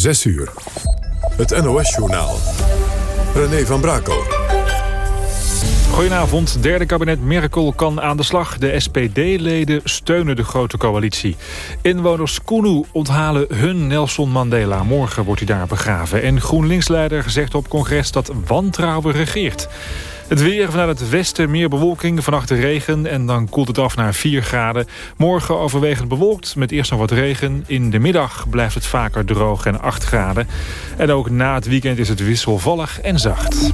6 uur. Het NOS-journaal. René van Brakel. Goedenavond. Derde kabinet Merkel kan aan de slag. De SPD-leden steunen de grote coalitie. Inwoners Kunu onthalen hun Nelson Mandela. Morgen wordt hij daar begraven. En GroenLinks-leider zegt op congres dat wantrouwen regeert. Het weer vanuit het westen, meer bewolking, vannacht regen... en dan koelt het af naar 4 graden. Morgen overwegend bewolkt, met eerst nog wat regen. In de middag blijft het vaker droog en 8 graden. En ook na het weekend is het wisselvallig en zacht.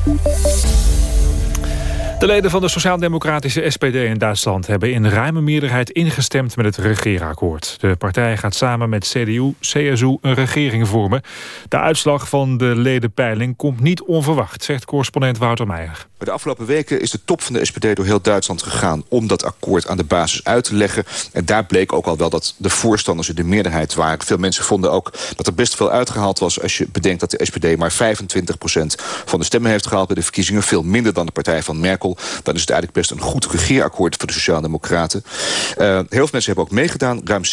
De leden van de Sociaal-Democratische SPD in Duitsland... hebben in ruime meerderheid ingestemd met het regeerakkoord. De partij gaat samen met CDU, CSU een regering vormen. De uitslag van de ledenpeiling komt niet onverwacht... zegt correspondent Wouter Meijer. De afgelopen weken is de top van de SPD door heel Duitsland gegaan... om dat akkoord aan de basis uit te leggen. En daar bleek ook al wel dat de voorstanders in de meerderheid waren. Veel mensen vonden ook dat er best veel uitgehaald was... als je bedenkt dat de SPD maar 25% van de stemmen heeft gehaald... bij de verkiezingen, veel minder dan de partij van Merkel. Dan is het eigenlijk best een goed regeerakkoord voor de Sociaaldemocraten. Uh, heel veel mensen hebben ook meegedaan. Ruim 70%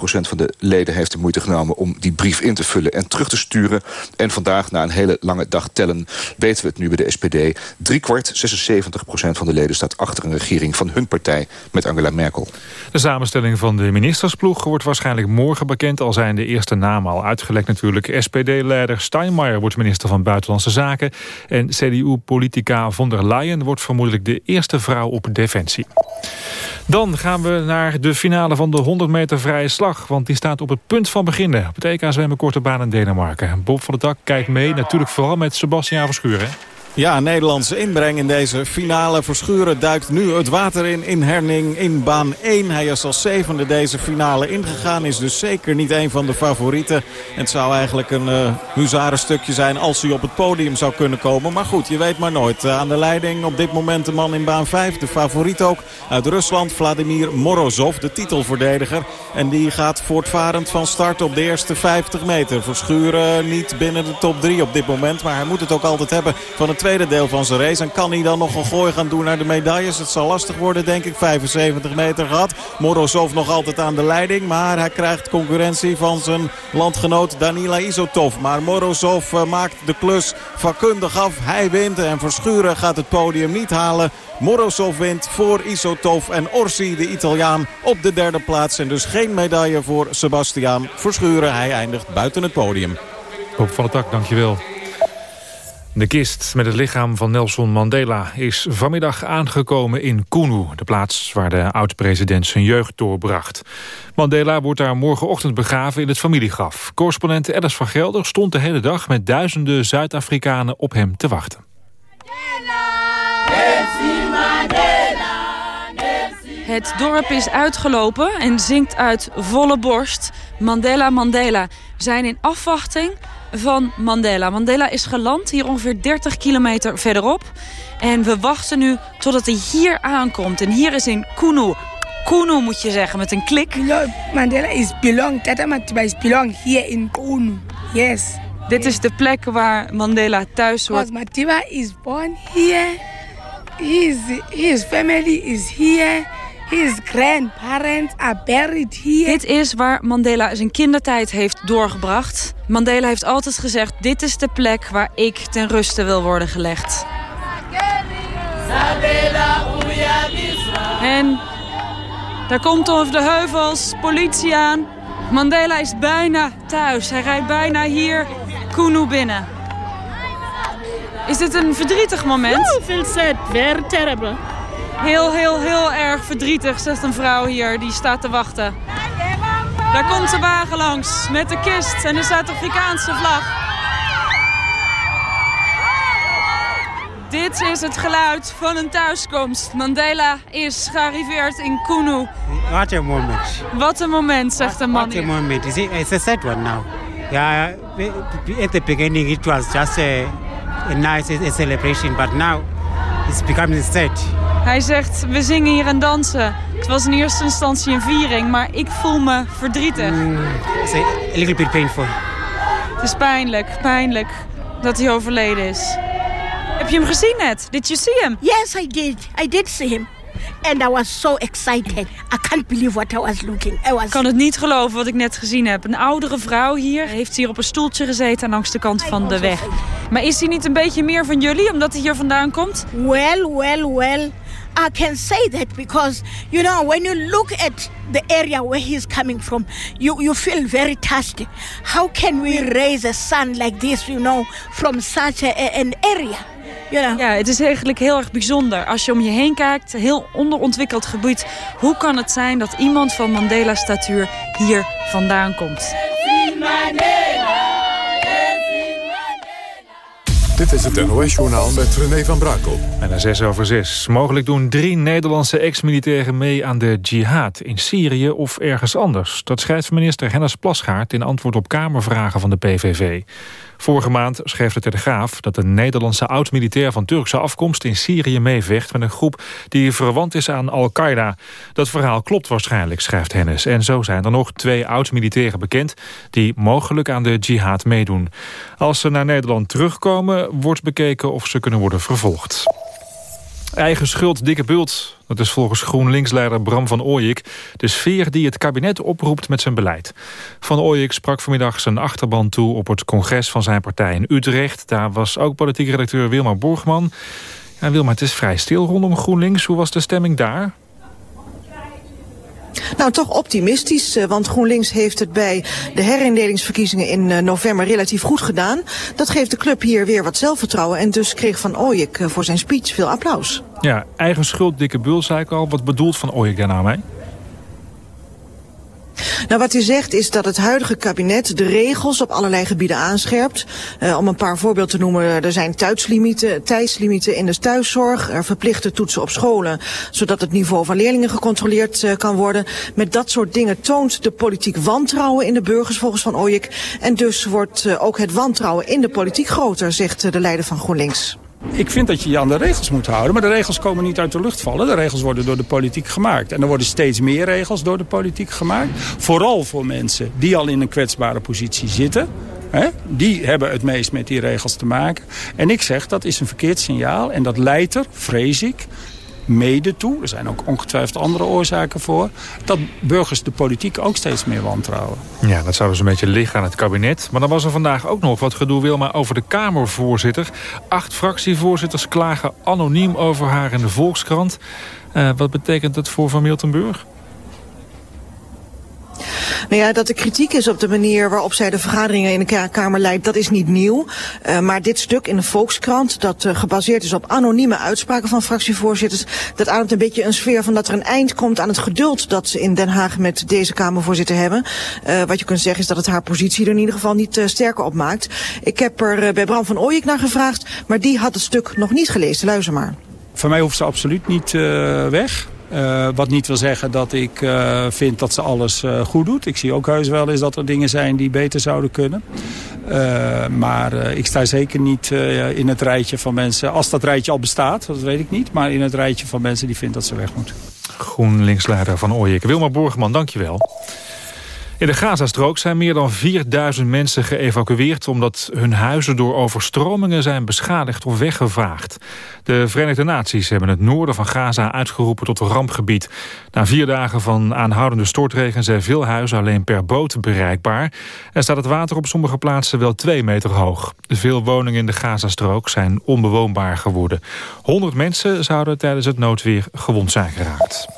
van de leden heeft de moeite genomen... om die brief in te vullen en terug te sturen. En vandaag, na een hele lange dag tellen... weten we het nu bij de SPD... Drie kwart, 76% van de leden staat achter een regering van hun partij met Angela Merkel. De samenstelling van de ministersploeg wordt waarschijnlijk morgen bekend. Al zijn de eerste namen al uitgelekt natuurlijk. SPD-leider Steinmeier wordt minister van Buitenlandse Zaken. En CDU-politica von der Leyen wordt vermoedelijk de eerste vrouw op Defensie. Dan gaan we naar de finale van de 100 meter vrije slag. Want die staat op het punt van beginnen. Op het EK zwemmen korte baan in Denemarken. Bob van der Tak kijkt mee. Natuurlijk vooral met Sebastiaan Verschuren. Ja, Nederlandse inbreng in deze finale. Verschuren duikt nu het water in in Herning in baan 1. Hij is als zevende deze finale ingegaan. Is dus zeker niet een van de favorieten. Het zou eigenlijk een uh, huzarenstukje zijn als hij op het podium zou kunnen komen. Maar goed, je weet maar nooit. Uh, aan de leiding op dit moment de man in baan 5. De favoriet ook uit Rusland, Vladimir Morozov, de titelverdediger. En die gaat voortvarend van start op de eerste 50 meter. Verschuren niet binnen de top 3 op dit moment. Maar hij moet het ook altijd hebben van het tweede deel van zijn race. En kan hij dan nog een gooi gaan doen naar de medailles? Het zal lastig worden, denk ik. 75 meter gehad. Morozov nog altijd aan de leiding. Maar hij krijgt concurrentie van zijn landgenoot Danila Isotov. Maar Morozov eh, maakt de klus vakkundig af. Hij wint en Verschuren gaat het podium niet halen. Morozov wint voor Isotov en Orsi, de Italiaan, op de derde plaats. En dus geen medaille voor Sebastiaan Verschuren. Hij eindigt buiten het podium. Hoop van het dankjewel. De kist met het lichaam van Nelson Mandela is vanmiddag aangekomen in Kunu... de plaats waar de oud-president zijn jeugd doorbracht. Mandela wordt daar morgenochtend begraven in het familiegraf. Correspondent Alice van Gelder stond de hele dag... met duizenden Zuid-Afrikanen op hem te wachten. Het dorp is uitgelopen en zingt uit volle borst... Mandela, Mandela. Zijn in afwachting van Mandela. Mandela is geland hier ongeveer 30 kilometer verderop. En we wachten nu totdat hij hier aankomt. En hier is in Kunu. Kunu moet je zeggen, met een klik. Mandela is belong. Tata Matiba is belong here in Kunu. Yes. Dit is de plek waar Mandela thuis hoort. Matiba is born here. His, his family is here. His grandparents are buried here. Dit is waar Mandela zijn kindertijd heeft doorgebracht. Mandela heeft altijd gezegd... dit is de plek waar ik ten ruste wil worden gelegd. En daar komt over de heuvels politie aan. Mandela is bijna thuis. Hij rijdt bijna hier Kunu binnen. Is dit een verdrietig moment? Oh, feel sad. Very terrible. Heel, heel, heel erg verdrietig, zegt een vrouw hier. Die staat te wachten. Daar komt de wagen langs met de kist en de Zuid-Afrikaanse vlag. Dit is het geluid van een thuiskomst. Mandela is gearriveerd in Kunu. What a moment. Wat een moment, zegt de man What a moment. It's a sad one now. Yeah, at the beginning it was just a, a nice a celebration, but now it's becoming sad. Hij zegt, we zingen hier en dansen. Het was in eerste instantie een viering, maar ik voel me verdrietig. Mm, it's a, little bit painful. Het is pijnlijk, pijnlijk dat hij overleden is. Heb je hem gezien net? Did you see him? Yes, I did. I did see him. and I was so excited. I can't believe what I was looking. I was... Ik kan het niet geloven wat ik net gezien heb. Een oudere vrouw hier heeft hier op een stoeltje gezeten langs de kant van de weg. Maar is hij niet een beetje meer van jullie omdat hij hier vandaan komt? Well, well, well. I can say that because, you know, when you look at the area where he's coming from, you, you feel very touched. How can we raise a son like this, you know, from such a, an area? You know? Ja, het is eigenlijk heel erg bijzonder. Als je om je heen kijkt, heel onderontwikkeld gebied. Hoe kan het zijn dat iemand van Mandela's statuur hier vandaan komt? Dit is het NOS-journaal met René van Brakel. En 6 over 6. Mogelijk doen drie Nederlandse ex-militairen mee aan de jihad in Syrië of ergens anders. Dat schrijft minister Hennis Plasgaard in antwoord op Kamervragen van de PVV. Vorige maand schreef de Telegraaf dat een Nederlandse oud-militair van Turkse afkomst in Syrië meevecht met een groep die verwant is aan Al-Qaeda. Dat verhaal klopt waarschijnlijk, schrijft Hennis. En zo zijn er nog twee oud-militairen bekend die mogelijk aan de jihad meedoen. Als ze naar Nederland terugkomen, wordt bekeken of ze kunnen worden vervolgd. Eigen schuld, dikke bult. Dat is volgens GroenLinks-leider Bram van Ooyik... de sfeer die het kabinet oproept met zijn beleid. Van Ooyik sprak vanmiddag zijn achterban toe... op het congres van zijn partij in Utrecht. Daar was ook politiek redacteur Wilma Borgman. Ja, Wilma, het is vrij stil rondom GroenLinks. Hoe was de stemming daar? Nou, toch optimistisch, eh, want GroenLinks heeft het bij de herindelingsverkiezingen in eh, november relatief goed gedaan. Dat geeft de club hier weer wat zelfvertrouwen en dus kreeg Van Ooyek eh, voor zijn speech veel applaus. Ja, eigen schuld, dikke bul, zei ik al. Wat bedoelt Van Ooyek daar nou mee? Nou, wat hij zegt is dat het huidige kabinet de regels op allerlei gebieden aanscherpt. Uh, om een paar voorbeelden te noemen, er zijn tijdslimieten, in de thuiszorg, er verplichte toetsen op scholen, zodat het niveau van leerlingen gecontroleerd uh, kan worden. Met dat soort dingen toont de politiek wantrouwen in de burgers volgens Van Ooyek. En dus wordt uh, ook het wantrouwen in de politiek groter, zegt de leider van GroenLinks. Ik vind dat je je aan de regels moet houden. Maar de regels komen niet uit de lucht vallen. De regels worden door de politiek gemaakt. En er worden steeds meer regels door de politiek gemaakt. Vooral voor mensen die al in een kwetsbare positie zitten. Die hebben het meest met die regels te maken. En ik zeg, dat is een verkeerd signaal. En dat leidt er, vrees ik, mede toe, er zijn ook ongetwijfeld andere oorzaken voor... dat burgers de politiek ook steeds meer wantrouwen. Ja, dat zou dus een beetje liggen aan het kabinet. Maar dan was er vandaag ook nog wat gedoe, Wilma, over de Kamervoorzitter. Acht fractievoorzitters klagen anoniem over haar in de Volkskrant. Uh, wat betekent dat voor Van Miltenburg? Nou ja, dat er kritiek is op de manier waarop zij de vergaderingen in de Kamer leidt, dat is niet nieuw. Uh, maar dit stuk in de Volkskrant, dat uh, gebaseerd is op anonieme uitspraken van fractievoorzitters, dat ademt een beetje een sfeer van dat er een eind komt aan het geduld dat ze in Den Haag met deze Kamervoorzitter hebben. Uh, wat je kunt zeggen is dat het haar positie er in ieder geval niet sterker op maakt. Ik heb er bij Bram van Ooyek naar gevraagd, maar die had het stuk nog niet gelezen. Luister maar. Voor mij hoeft ze absoluut niet weg. Uh, wat niet wil zeggen dat ik uh, vind dat ze alles goed doet. Ik zie ook heus wel eens dat er dingen zijn die beter zouden kunnen. maar ik sta zeker niet in het rijtje van mensen... als dat rijtje al bestaat, dat weet ik niet... maar in het rijtje van mensen die vindt dat ze weg moet. GroenLinksleider van Ooyek. Wilma Borgman, dankjewel. In de Gazastrook zijn meer dan 4000 mensen geëvacueerd... omdat hun huizen door overstromingen zijn beschadigd of weggevaagd. De Verenigde Naties hebben het noorden van Gaza uitgeroepen tot rampgebied. Na vier dagen van aanhoudende stortregen zijn veel huizen alleen per boot bereikbaar. En staat het water op sommige plaatsen wel twee meter hoog. Veel woningen in de Gazastrook zijn onbewoonbaar geworden. 100 mensen zouden tijdens het noodweer gewond zijn geraakt.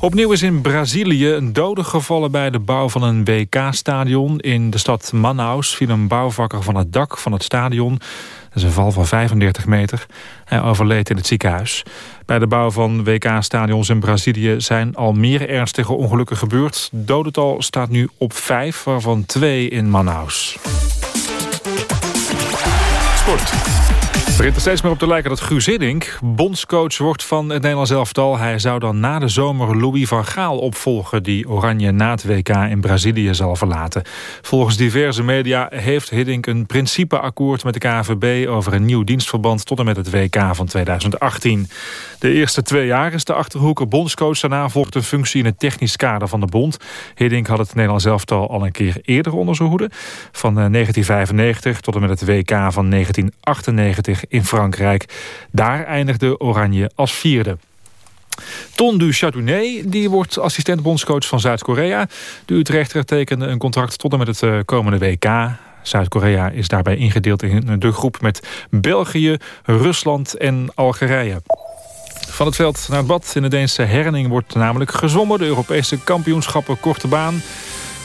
Opnieuw is in Brazilië een dode gevallen bij de bouw van een WK-stadion. In de stad Manaus viel een bouwvakker van het dak van het stadion. Dat is een val van 35 meter. Hij overleed in het ziekenhuis. Bij de bouw van WK-stadions in Brazilië zijn al meer ernstige ongelukken gebeurd. Dodental staat nu op vijf, waarvan twee in Manaus. Sport begint er steeds meer op te lijken dat Guus Hiddink bondscoach wordt van het Nederlands elftal. Hij zou dan na de zomer Louis van Gaal opvolgen... die Oranje na het WK in Brazilië zal verlaten. Volgens diverse media heeft Hiddink een principeakkoord met de KVB... over een nieuw dienstverband tot en met het WK van 2018. De eerste twee jaar is de Achterhoeker bondscoach. Daarna volgt een functie in het technisch kader van de bond. Hiddink had het Nederlands elftal al een keer eerder onder zijn hoede. Van 1995 eh, tot en met het WK van 1998 in Frankrijk. Daar eindigde Oranje als vierde. Ton du Chardonnay die wordt assistent-bondscoach van Zuid-Korea. De Utrechter tekende een contract tot en met het eh, komende WK. Zuid-Korea is daarbij ingedeeld in de groep met België, Rusland en Algerije. Van het veld naar het bad in de Deense Herning wordt namelijk gezwommen. De Europese kampioenschappen korte baan.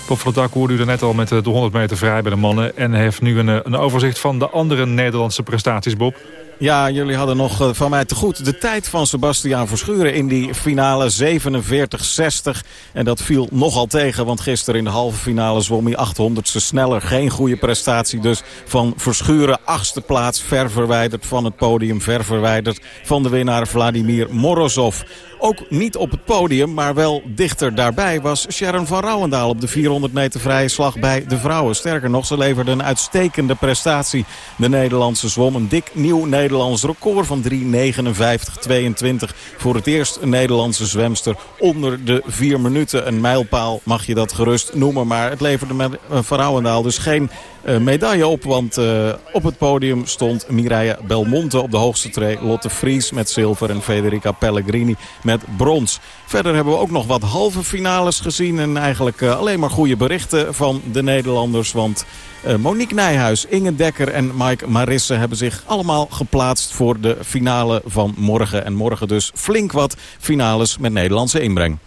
Bob van het Dak hoorde u er net al met de 100 meter vrij bij de mannen. En heeft nu een, een overzicht van de andere Nederlandse prestaties, Bob. Ja, jullie hadden nog eh, van mij te goed de tijd van Sebastiaan Verschuren in die finale 47-60. En dat viel nogal tegen, want gisteren in de halve finale zwom hij 800ste sneller. Geen goede prestatie dus van Verschuren. Achtste plaats, ver verwijderd van het podium, ver verwijderd van de winnaar Vladimir Morozov. Ook niet op het podium, maar wel dichter daarbij was Sharon van Rouwendaal op de 400 meter vrije slag bij de vrouwen. Sterker nog, ze leverde een uitstekende prestatie. De Nederlandse zwom een dik nieuw Nederlands record van 3.59.22. Voor het eerst een Nederlandse zwemster onder de 4 minuten. Een mijlpaal mag je dat gerust noemen, maar het leverde met Van Rouwendaal dus geen medaille op. Want uh, op het podium stond Mireia Belmonte op de hoogste tree. Lotte Vries met zilver en Federica Pellegrini met brons. Verder hebben we ook nog wat halve finales gezien. En eigenlijk uh, alleen maar goede berichten van de Nederlanders. Want Monique Nijhuis, Inge Dekker en Mike Marisse hebben zich allemaal geplaatst voor de finale van morgen. En morgen dus flink wat finales met Nederlandse inbreng.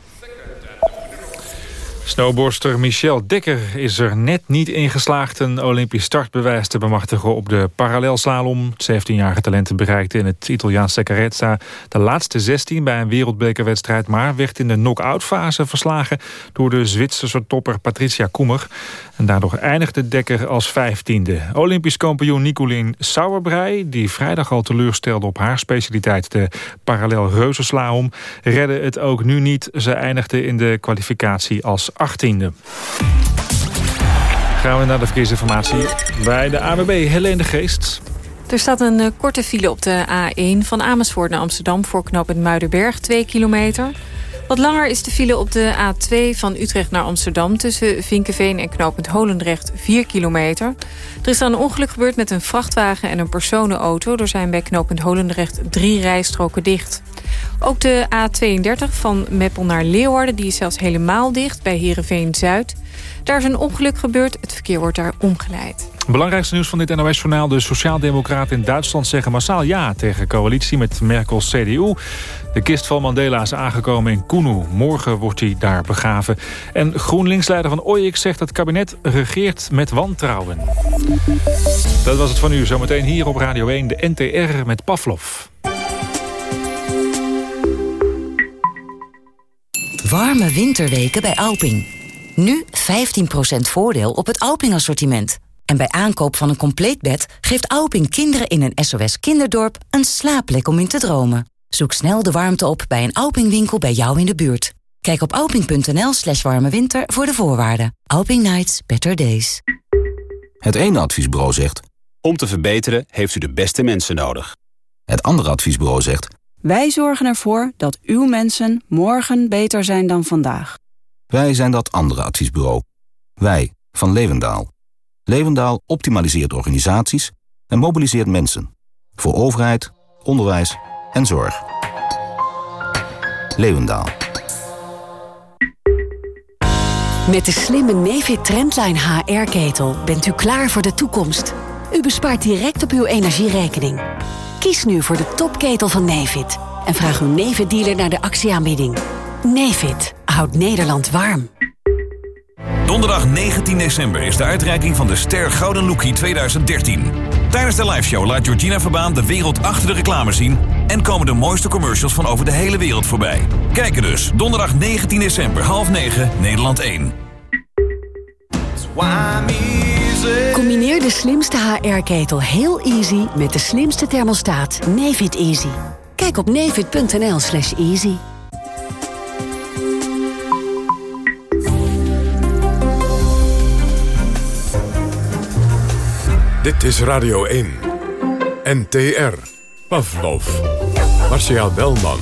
Snowboardster Michel Dekker is er net niet in geslaagd... een Olympisch startbewijs te bemachtigen op de parallelslalom. Het 17-jarige talent bereikte in het Italiaanse Carezza... de laatste 16 bij een wereldbekerwedstrijd... maar werd in de knock-out fase verslagen... door de Zwitserse topper Patricia Koemer. En daardoor eindigde Dekker als vijftiende. Olympisch kampioen Nicolien Sauerbrei... die vrijdag al teleurstelde op haar specialiteit... de parallel reuzenslalom, redde het ook nu niet. Ze eindigde in de kwalificatie als 18e. Gaan we naar de verkeersinformatie bij de AWB Helene de Geest. Er staat een uh, korte file op de A1 van Amersfoort naar Amsterdam... voor knooppunt Muidenberg, 2 kilometer. Wat langer is de file op de A2 van Utrecht naar Amsterdam... tussen Vinkenveen en knooppunt Holendrecht, 4 kilometer. Er is dan een ongeluk gebeurd met een vrachtwagen en een personenauto. Er zijn bij knooppunt Holendrecht drie rijstroken dicht. Ook de A32 van Meppel naar Leeuwarden die is zelfs helemaal dicht bij Heerenveen-Zuid. Daar is een ongeluk gebeurd. Het verkeer wordt daar omgeleid. Belangrijkste nieuws van dit NOS-journaal. De Sociaaldemocraten in Duitsland zeggen massaal ja tegen coalitie met Merkels CDU. De kist van Mandela is aangekomen in Kunu. Morgen wordt hij daar begraven. En GroenLinks-leider van Oyik zegt dat het kabinet regeert met wantrouwen. Dat was het van u. Zometeen hier op Radio 1, de NTR met Pavlov. Warme winterweken bij Alping. Nu 15% voordeel op het Alping-assortiment. En bij aankoop van een compleet bed geeft Alping kinderen in een SOS kinderdorp een slaapplek om in te dromen. Zoek snel de warmte op bij een Alping-winkel bij jou in de buurt. Kijk op alping.nl slash warme voor de voorwaarden. Alping Nights, better days. Het ene adviesbureau zegt... Om te verbeteren heeft u de beste mensen nodig. Het andere adviesbureau zegt... Wij zorgen ervoor dat uw mensen morgen beter zijn dan vandaag. Wij zijn dat andere adviesbureau. Wij, van Levendaal. Levendaal optimaliseert organisaties en mobiliseert mensen. Voor overheid, onderwijs en zorg. Levendaal. Met de slimme Nefit Trendline HR-ketel bent u klaar voor de toekomst. U bespaart direct op uw energierekening. Kies nu voor de topketel van Nefit en vraag uw Nefit-dealer naar de actieaanbieding. Nefit houdt Nederland warm. Donderdag 19 december is de uitreiking van de Ster Gouden Lookie 2013. Tijdens de liveshow laat Georgina Verbaan de wereld achter de reclame zien... en komen de mooiste commercials van over de hele wereld voorbij. Kijken dus, donderdag 19 december, half 9, Nederland 1. Combineer de slimste HR-ketel heel easy met de slimste thermostaat Nefit Easy. Kijk op nefit.nl slash easy. Dit is Radio 1. NTR. Pavlov. Marcia Belman.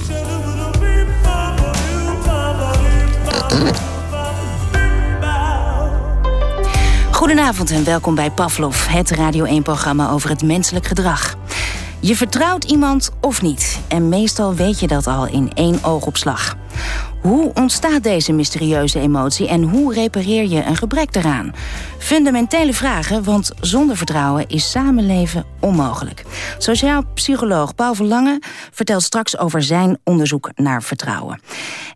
Goedenavond en welkom bij Pavlov, het Radio 1-programma over het menselijk gedrag. Je vertrouwt iemand of niet. En meestal weet je dat al in één oogopslag. Hoe ontstaat deze mysterieuze emotie en hoe repareer je een gebrek daaraan? Fundamentele vragen, want zonder vertrouwen is samenleven onmogelijk. Sociaal psycholoog Paul Verlangen vertelt straks over zijn onderzoek naar vertrouwen.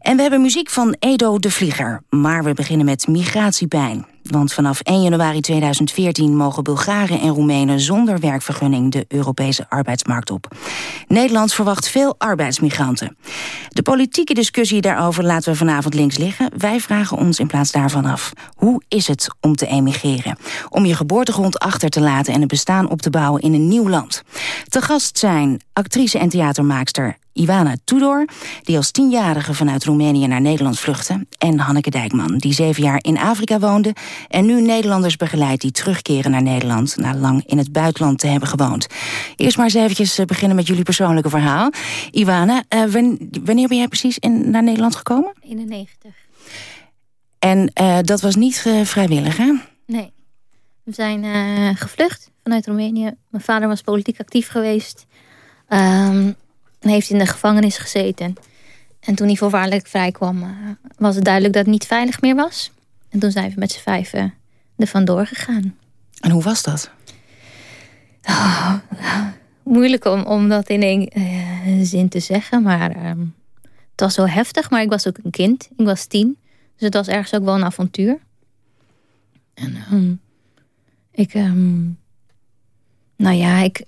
En we hebben muziek van Edo de Vlieger, maar we beginnen met migratiepijn. Want vanaf 1 januari 2014 mogen Bulgaren en Roemenen zonder werkvergunning de Europese arbeidsmarkt op. Nederland verwacht veel arbeidsmigranten. De politieke discussie daarover laten we vanavond links liggen. Wij vragen ons in plaats daarvan af. Hoe is het om te emigreren? Om je geboortegrond achter te laten en een bestaan op te bouwen in een nieuw land. Te gast zijn actrice en theatermaakster Ivana Tudor, die als tienjarige vanuit Roemenië naar Nederland vluchtte... en Hanneke Dijkman, die zeven jaar in Afrika woonde... en nu Nederlanders begeleidt die terugkeren naar Nederland... na lang in het buitenland te hebben gewoond. Eerst maar eens eventjes eh, beginnen met jullie persoonlijke verhaal. Ivana, uh, wanneer ben jij precies in, naar Nederland gekomen? 91. En uh, dat was niet uh, vrijwillig, hè? Nee. We zijn gevlucht vanuit Roemenië. Mijn vader was politiek actief geweest... Um, en heeft in de gevangenis gezeten. En toen hij voorwaardelijk vrij kwam, uh, was het duidelijk dat het niet veilig meer was. En toen zijn we met z'n vijven er vandoor gegaan. En hoe was dat? Oh, moeilijk om, om dat in één uh, zin te zeggen. Maar um, het was zo heftig. Maar ik was ook een kind. Ik was tien. Dus het was ergens ook wel een avontuur. En um, ik... Um, nou ja, ik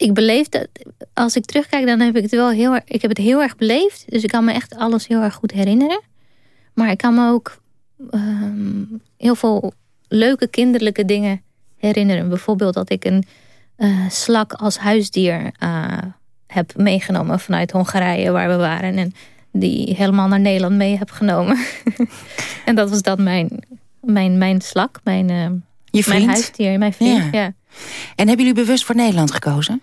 ik beleef dat, als ik terugkijk, dan heb ik het wel heel erg, ik heb het heel erg beleefd. Dus ik kan me echt alles heel erg goed herinneren. Maar ik kan me ook um, heel veel leuke kinderlijke dingen herinneren. Bijvoorbeeld dat ik een uh, slak als huisdier uh, heb meegenomen vanuit Hongarije waar we waren. En die helemaal naar Nederland mee heb genomen. en dat was dan mijn, mijn, mijn slak, mijn, Je mijn huisdier, mijn vriend. Ja. ja. En hebben jullie bewust voor Nederland gekozen?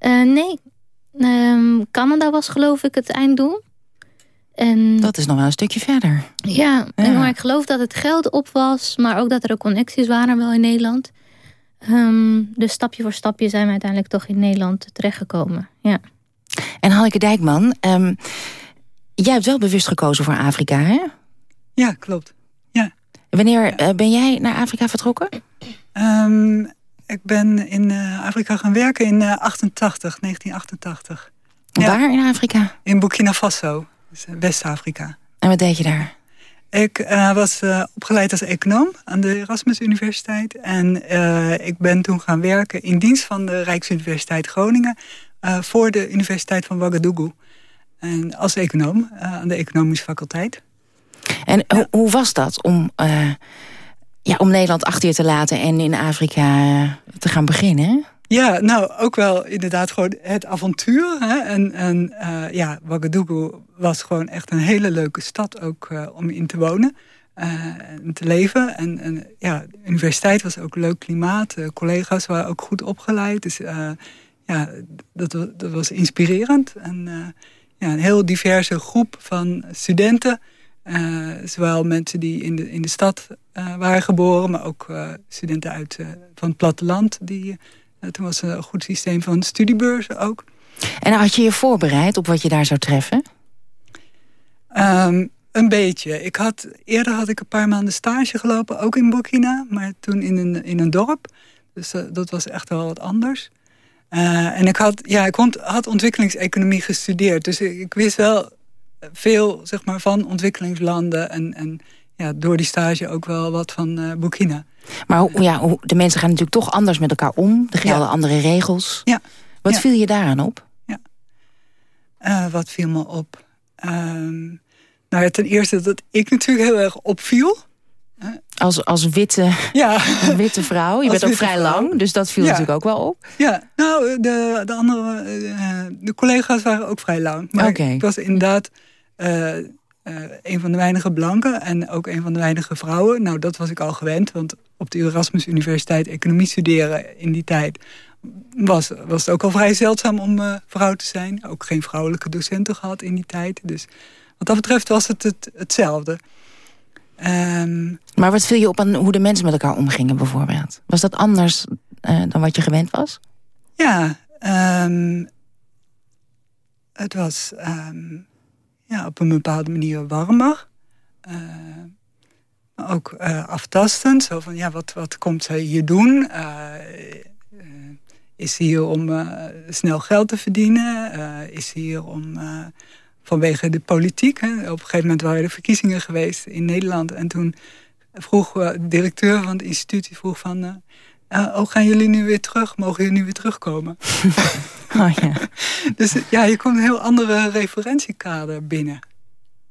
Uh, nee. Um, Canada was geloof ik het einddoel. En, dat is nog wel een stukje verder. Ja, ja. maar ik geloof dat het geld op was. Maar ook dat er ook connecties waren wel in Nederland. Um, dus stapje voor stapje zijn we uiteindelijk toch in Nederland terechtgekomen. Ja. En Hanneke Dijkman, um, jij hebt wel bewust gekozen voor Afrika, hè? Ja, klopt. Ja. Wanneer uh, ben jij naar Afrika vertrokken? Um, ik ben in uh, Afrika gaan werken in uh, 88, 1988. Waar in Afrika? In Burkina Faso, dus West-Afrika. En wat deed je daar? Ik uh, was opgeleid als econoom aan de Erasmus Universiteit. En ik ben toen gaan werken in dienst van de Rijksuniversiteit Groningen... voor de Universiteit van Ouagadougou. En als econoom aan de economische faculteit. En hoe was dat om ja, om Nederland achter je te laten en in Afrika eh, te gaan beginnen? Ja, nou, ook wel inderdaad gewoon het avontuur. Hè? En, en uh, ja, Ouagadougou was gewoon echt een hele leuke stad ook uh, om in te wonen. En te leven. En, en ja, de universiteit was ook een leuk klimaat. Collega's waren ook goed opgeleid. Dus ja, dat, dat was inspirerend. En ja, een heel diverse groep van studenten... Uh, zowel mensen die in de, in de stad uh, waren geboren... maar ook uh, studenten uit, van het platteland. Die, toen was een goed systeem van studiebeurzen ook. En had je je voorbereid op wat je daar zou treffen? Um, een beetje. Ik had, eerder had ik een paar maanden stage gelopen, ook in Burkina. Maar toen in een, in een dorp. Dus dat was echt wel wat anders. en ik had, ja, ik had ontwikkelingseconomie gestudeerd. Dus ik, ik wist wel veel zeg maar, van ontwikkelingslanden en, en ja, door die stage ook wel wat van uh, Burkina. Maar hoe, ja, de mensen gaan natuurlijk toch anders met elkaar om. Er gelden ja. andere regels. Ja. Wat ja. viel je daaraan op? Ja. Uh, wat viel me op? Um, nou ja, ten eerste dat ik natuurlijk heel erg opviel. Als, als witte, ja. witte vrouw. Je bent ook vrij vrouw. lang, dus dat viel ja. natuurlijk ook wel op. Ja, nou, de, de andere uh, de collega's waren ook vrij lang. Maar okay. ik was inderdaad uh, uh, een van de weinige blanken en ook een van de weinige vrouwen. Nou, dat was ik al gewend, want op de Erasmus Universiteit economie studeren in die tijd... was, was het ook al vrij zeldzaam om uh, vrouw te zijn. Ook geen vrouwelijke docenten gehad in die tijd. Dus wat dat betreft was het, het hetzelfde. Um, maar wat viel je op aan hoe de mensen met elkaar omgingen bijvoorbeeld? Was dat anders uh, dan wat je gewend was? Ja, ehm, het was ehm, ja, op een bepaalde manier warmer. Uh, maar ook uh, aftastend. Zo van, ja, wat, wat komt zij hier doen? Is ze hier om snel geld te verdienen? is ze hier om vanwege de politiek? Hè? Op een gegeven moment waren er verkiezingen geweest in Nederland. En toen vroeg de directeur van het instituut vroeg van... oh, gaan jullie nu weer terug? Mogen jullie nu weer terugkomen? Oh, ja. dus ja, je komt een heel andere referentiekader binnen.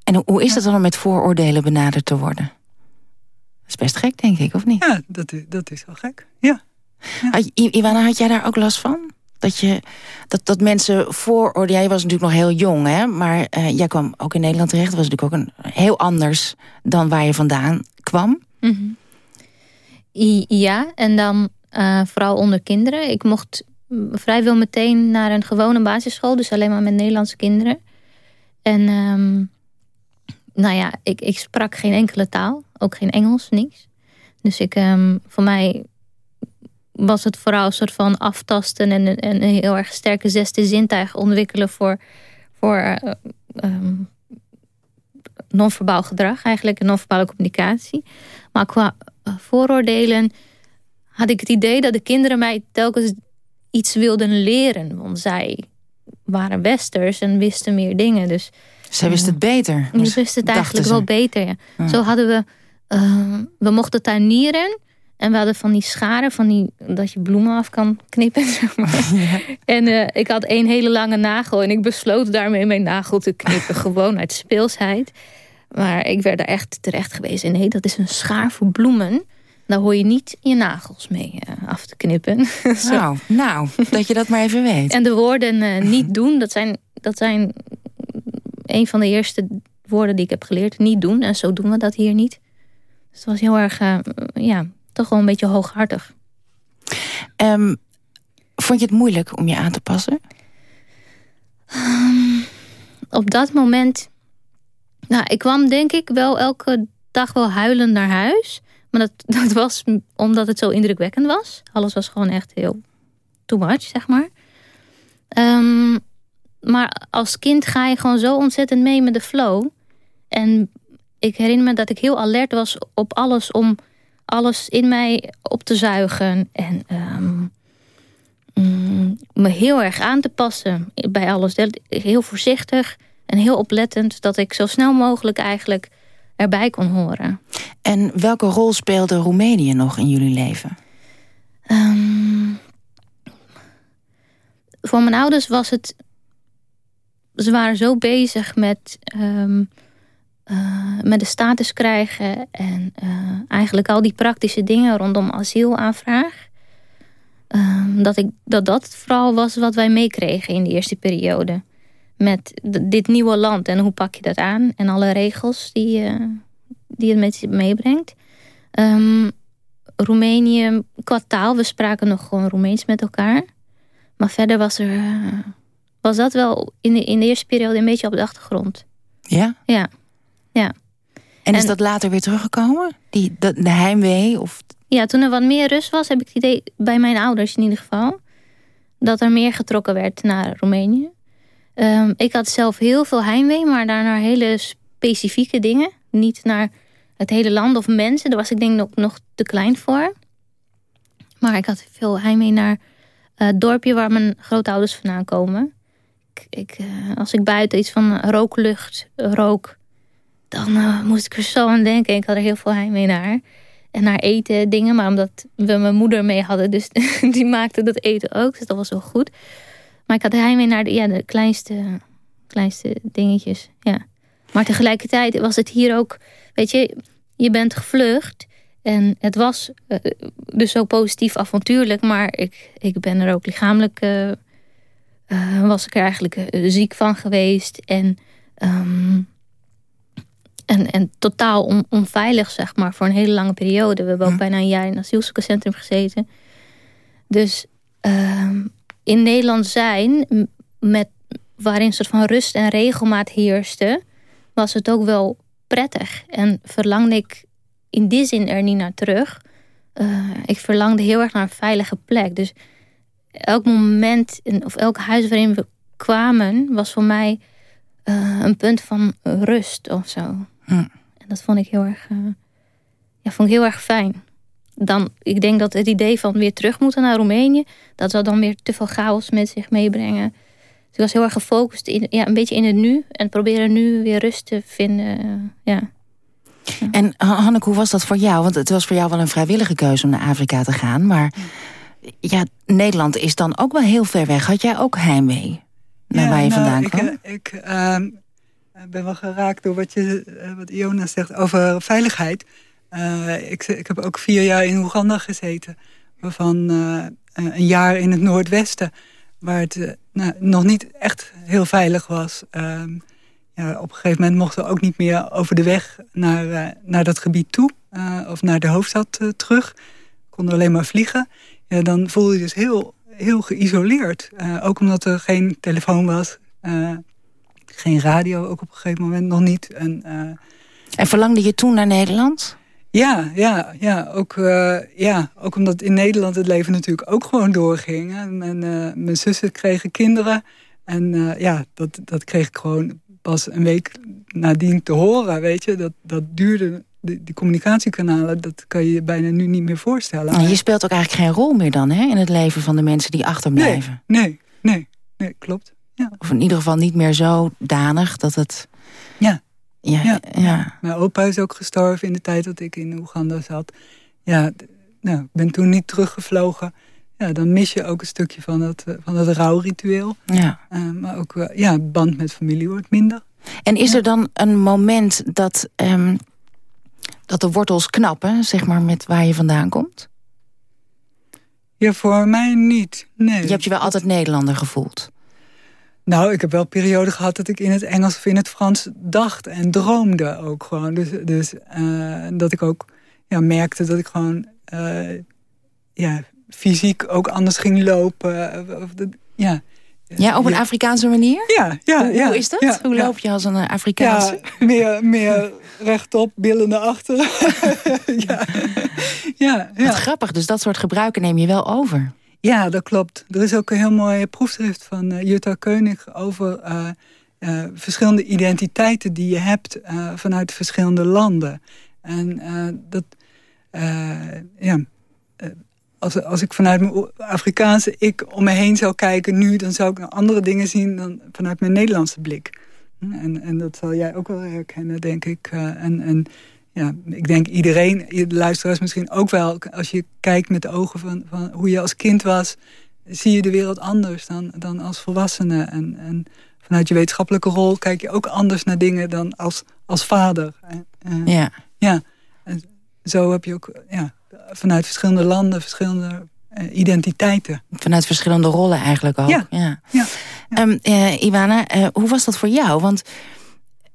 En hoe is het dan om met vooroordelen benaderd te worden? Dat is best gek, denk ik, of niet? Ja, dat is, dat is wel gek, ja. ja. Had, Ivana, had jij daar ook last van? Dat, je, dat, dat mensen vooroordelen... Jij was natuurlijk nog heel jong, hè? Maar uh, jij kwam ook in Nederland terecht. Dat was natuurlijk ook een, heel anders dan waar je vandaan kwam. -hmm. Ja, en dan uh, vooral onder kinderen. Ik mocht vrijwel meteen naar een gewone basisschool. Dus alleen maar met Nederlandse kinderen. En um, nou ja, ik, ik sprak geen enkele taal. Ook geen Engels, niks. Dus ik, um, voor mij was het vooral een soort van aftasten... en, en een heel erg sterke zesde zintuig ontwikkelen voor, voor uh, um, non-verbaal gedrag eigenlijk. En non-verbale communicatie. Maar qua vooroordelen had ik het idee dat de kinderen mij telkens iets wilden leren. Want zij waren westers en wisten meer dingen. Dus, zij wisten het beter. Dus wisten het eigenlijk wel beter. Ja. Ja. Zo hadden we... Uh, we mochten tuinieren. En we hadden van die scharen, van die, dat je bloemen af kan knippen. Zeg maar. ja. En uh, ik had één hele lange nagel. En ik besloot daarmee mijn nagel te knippen. gewoon uit speelsheid. Maar ik werd er echt terecht geweest. Nee, dat is een schaar voor bloemen. Daar hoor je niet je nagels mee uh, af te knippen. nou, nou, dat je dat maar even weet. En de woorden uh, niet doen, dat zijn, dat zijn een van de eerste woorden die ik heb geleerd. Niet doen, en zo doen we dat hier niet. Dus het was heel erg, uh, ja, toch wel een beetje hooghartig. Um, vond je het moeilijk om je aan te passen? Um, op dat moment... Nou, ik kwam denk ik wel elke dag wel huilend naar huis... Maar dat, dat was omdat het zo indrukwekkend was. Alles was gewoon echt heel too much, zeg maar. Um, maar als kind ga je gewoon zo ontzettend mee met de flow. En ik herinner me dat ik heel alert was op alles om alles in mij op te zuigen. En um, mm, me heel erg aan te passen bij alles. Heel voorzichtig en heel oplettend. Dat ik zo snel mogelijk eigenlijk erbij kon horen. En welke rol speelde Roemenië nog in jullie leven? Um, voor mijn ouders was het... Ze waren zo bezig met, um, uh, met de status krijgen... en uh, eigenlijk al die praktische dingen rondom asielaanvraag... Um, dat, ik, dat dat vooral was wat wij meekregen in de eerste periode met dit nieuwe land en hoe pak je dat aan en alle regels die, uh, die het met zich meebrengt. Um, Roemenië, qua taal, we spraken nog gewoon Roemeens met elkaar. Maar verder was, er, was dat wel in de, in de eerste periode een beetje op de achtergrond. Ja? Ja. Ja. En is en, dat later weer teruggekomen? Die, de, de heimwee? Of... Ja, toen er wat meer rust was, heb ik het idee, bij mijn ouders in ieder geval... dat er meer getrokken werd naar Roemenië. Um, ik had zelf heel veel heimwee, maar daar naar hele specifieke dingen. Niet naar het hele land of mensen. Daar was ik denk ik nog, nog te klein voor. Maar ik had veel heimwee naar het dorpje waar mijn grootouders vandaan komen. Ik, ik, uh, als ik buiten iets van rooklucht rook, dan uh, moest ik er zo aan denken. Ik had er heel veel heimwee naar. En naar eten, dingen. Maar omdat we mijn moeder mee hadden, dus die maakte dat eten ook. Dus dat was wel goed. Maar ik had heimwee naar de, ja, de kleinste, kleinste dingetjes. Ja. Maar tegelijkertijd was het hier ook... Weet je, je bent gevlucht. En het was uh, dus zo positief avontuurlijk. Maar ik, ik ben er ook lichamelijk... Uh, was ik er eigenlijk ziek van geweest. En, um, en, en totaal on, onveilig, zeg maar, voor een hele lange periode. We hebben ook bijna een jaar in een asielzoekerscentrum gezeten. Dus ehm, in Nederland zijn, met, waarin een soort van rust en regelmaat heerste, was het ook wel prettig. En verlangde ik in die zin er niet naar terug. Uh, ik verlangde heel erg naar een veilige plek. Dus elk moment of elk huis waarin we kwamen was voor mij uh, een punt van rust of zo. Hm. En dat vond ik heel erg, uh, ja, vond ik heel erg fijn. Dan, ik denk dat het idee van weer terug moeten naar Roemenië, dat zal dan weer te veel chaos met zich meebrengen. Dus ik was heel erg gefocust in, ja, een beetje in het nu en proberen nu weer rust te vinden. Uh, ja. En Hanneke, hoe was dat voor jou? Want het was voor jou wel een vrijwillige keuze om naar Afrika te gaan. Maar ja, Nederland is dan ook wel heel ver weg. Had jij ook heimwee naar ja, waar je nou, vandaan ik, kwam? Ik uh, ben wel geraakt door wat, je, wat Iona zegt over veiligheid. Uh, ik, ik heb ook vier jaar in Oeganda gezeten. Waarvan een jaar in het Noordwesten. Waar het nou, nog niet echt heel veilig was. Ehm, ja, op een gegeven moment mochten we ook niet meer over de weg naar, naar dat gebied toe. Of naar de hoofdstad terug. Konden alleen maar vliegen. Dan voelde je dus heel, heel geïsoleerd. ook omdat er geen telefoon was. Geen radio, ook op een gegeven moment nog niet. En, en verlangde je toen naar Nederland? Ja, ja, ja. Ook, ja. ook omdat in Nederland het leven natuurlijk ook gewoon doorging. En, en mijn zussen kregen kinderen. En ja, dat, dat kreeg ik gewoon pas een week nadien te horen, weet je. Dat, dat duurde, die, die communicatiekanalen, dat kan je je bijna nu niet meer voorstellen. En je speelt ook eigenlijk geen rol meer dan, hè? In het leven van de mensen die achterblijven. Nee, nee, nee, nee klopt. Ja. Of in ieder geval niet meer zo danig dat het... Ja. Ja, ja. ja. Mijn opa is ook gestorven in de tijd dat ik in Oeganda zat. Ja, nou, ik ben toen niet teruggevlogen ja, dan mis je ook een stukje van het, van het rouwritueel. Ja. Uh, maar ook, uh, ja, band met familie wordt minder. En is er dan een moment dat, um, dat de wortels knappen, zeg maar, met waar je vandaan komt? Ja, voor mij niet, nee. Je hebt je wel altijd Nederlander gevoeld? Nou, ik heb wel perioden gehad dat ik in het Engels of in het Frans dacht en droomde ook gewoon. Dus, dus uh, dat ik ook ja, merkte dat ik gewoon ja, fysiek ook anders ging lopen. Of de, ja. Ja, op een Afrikaanse manier? Ja, ja, hoe, ja. Hoe is dat? Ja, hoe loop je als een Afrikaanse? Ja, meer, meer rechtop, billen naar achteren. ja. Ja, ja. Wat grappig, dus dat soort gebruiken neem je wel over. Ja, dat klopt. Er is ook een heel mooi proefschrift van uh, Jutta Keunig... over uh, uh, verschillende identiteiten die je hebt vanuit verschillende landen. En dat... ja, als, als ik vanuit mijn Afrikaanse ik om me heen zou kijken nu... dan zou ik naar andere dingen zien dan vanuit mijn Nederlandse blik. En, en dat zal jij ook wel herkennen, denk ik. En ja, ik denk iedereen, de luisteraars misschien ook wel... als je kijkt met de ogen van, van hoe je als kind was... zie je de wereld anders dan, dan als volwassene. En, en vanuit je wetenschappelijke rol kijk je ook anders naar dingen dan als, als vader. Uh, ja. Ja, en zo heb je ook... Ja, vanuit verschillende landen, verschillende uh, identiteiten. Vanuit verschillende rollen eigenlijk ook. Ja. ja. ja. Um, uh, Ivana, uh, hoe was dat voor jou? Want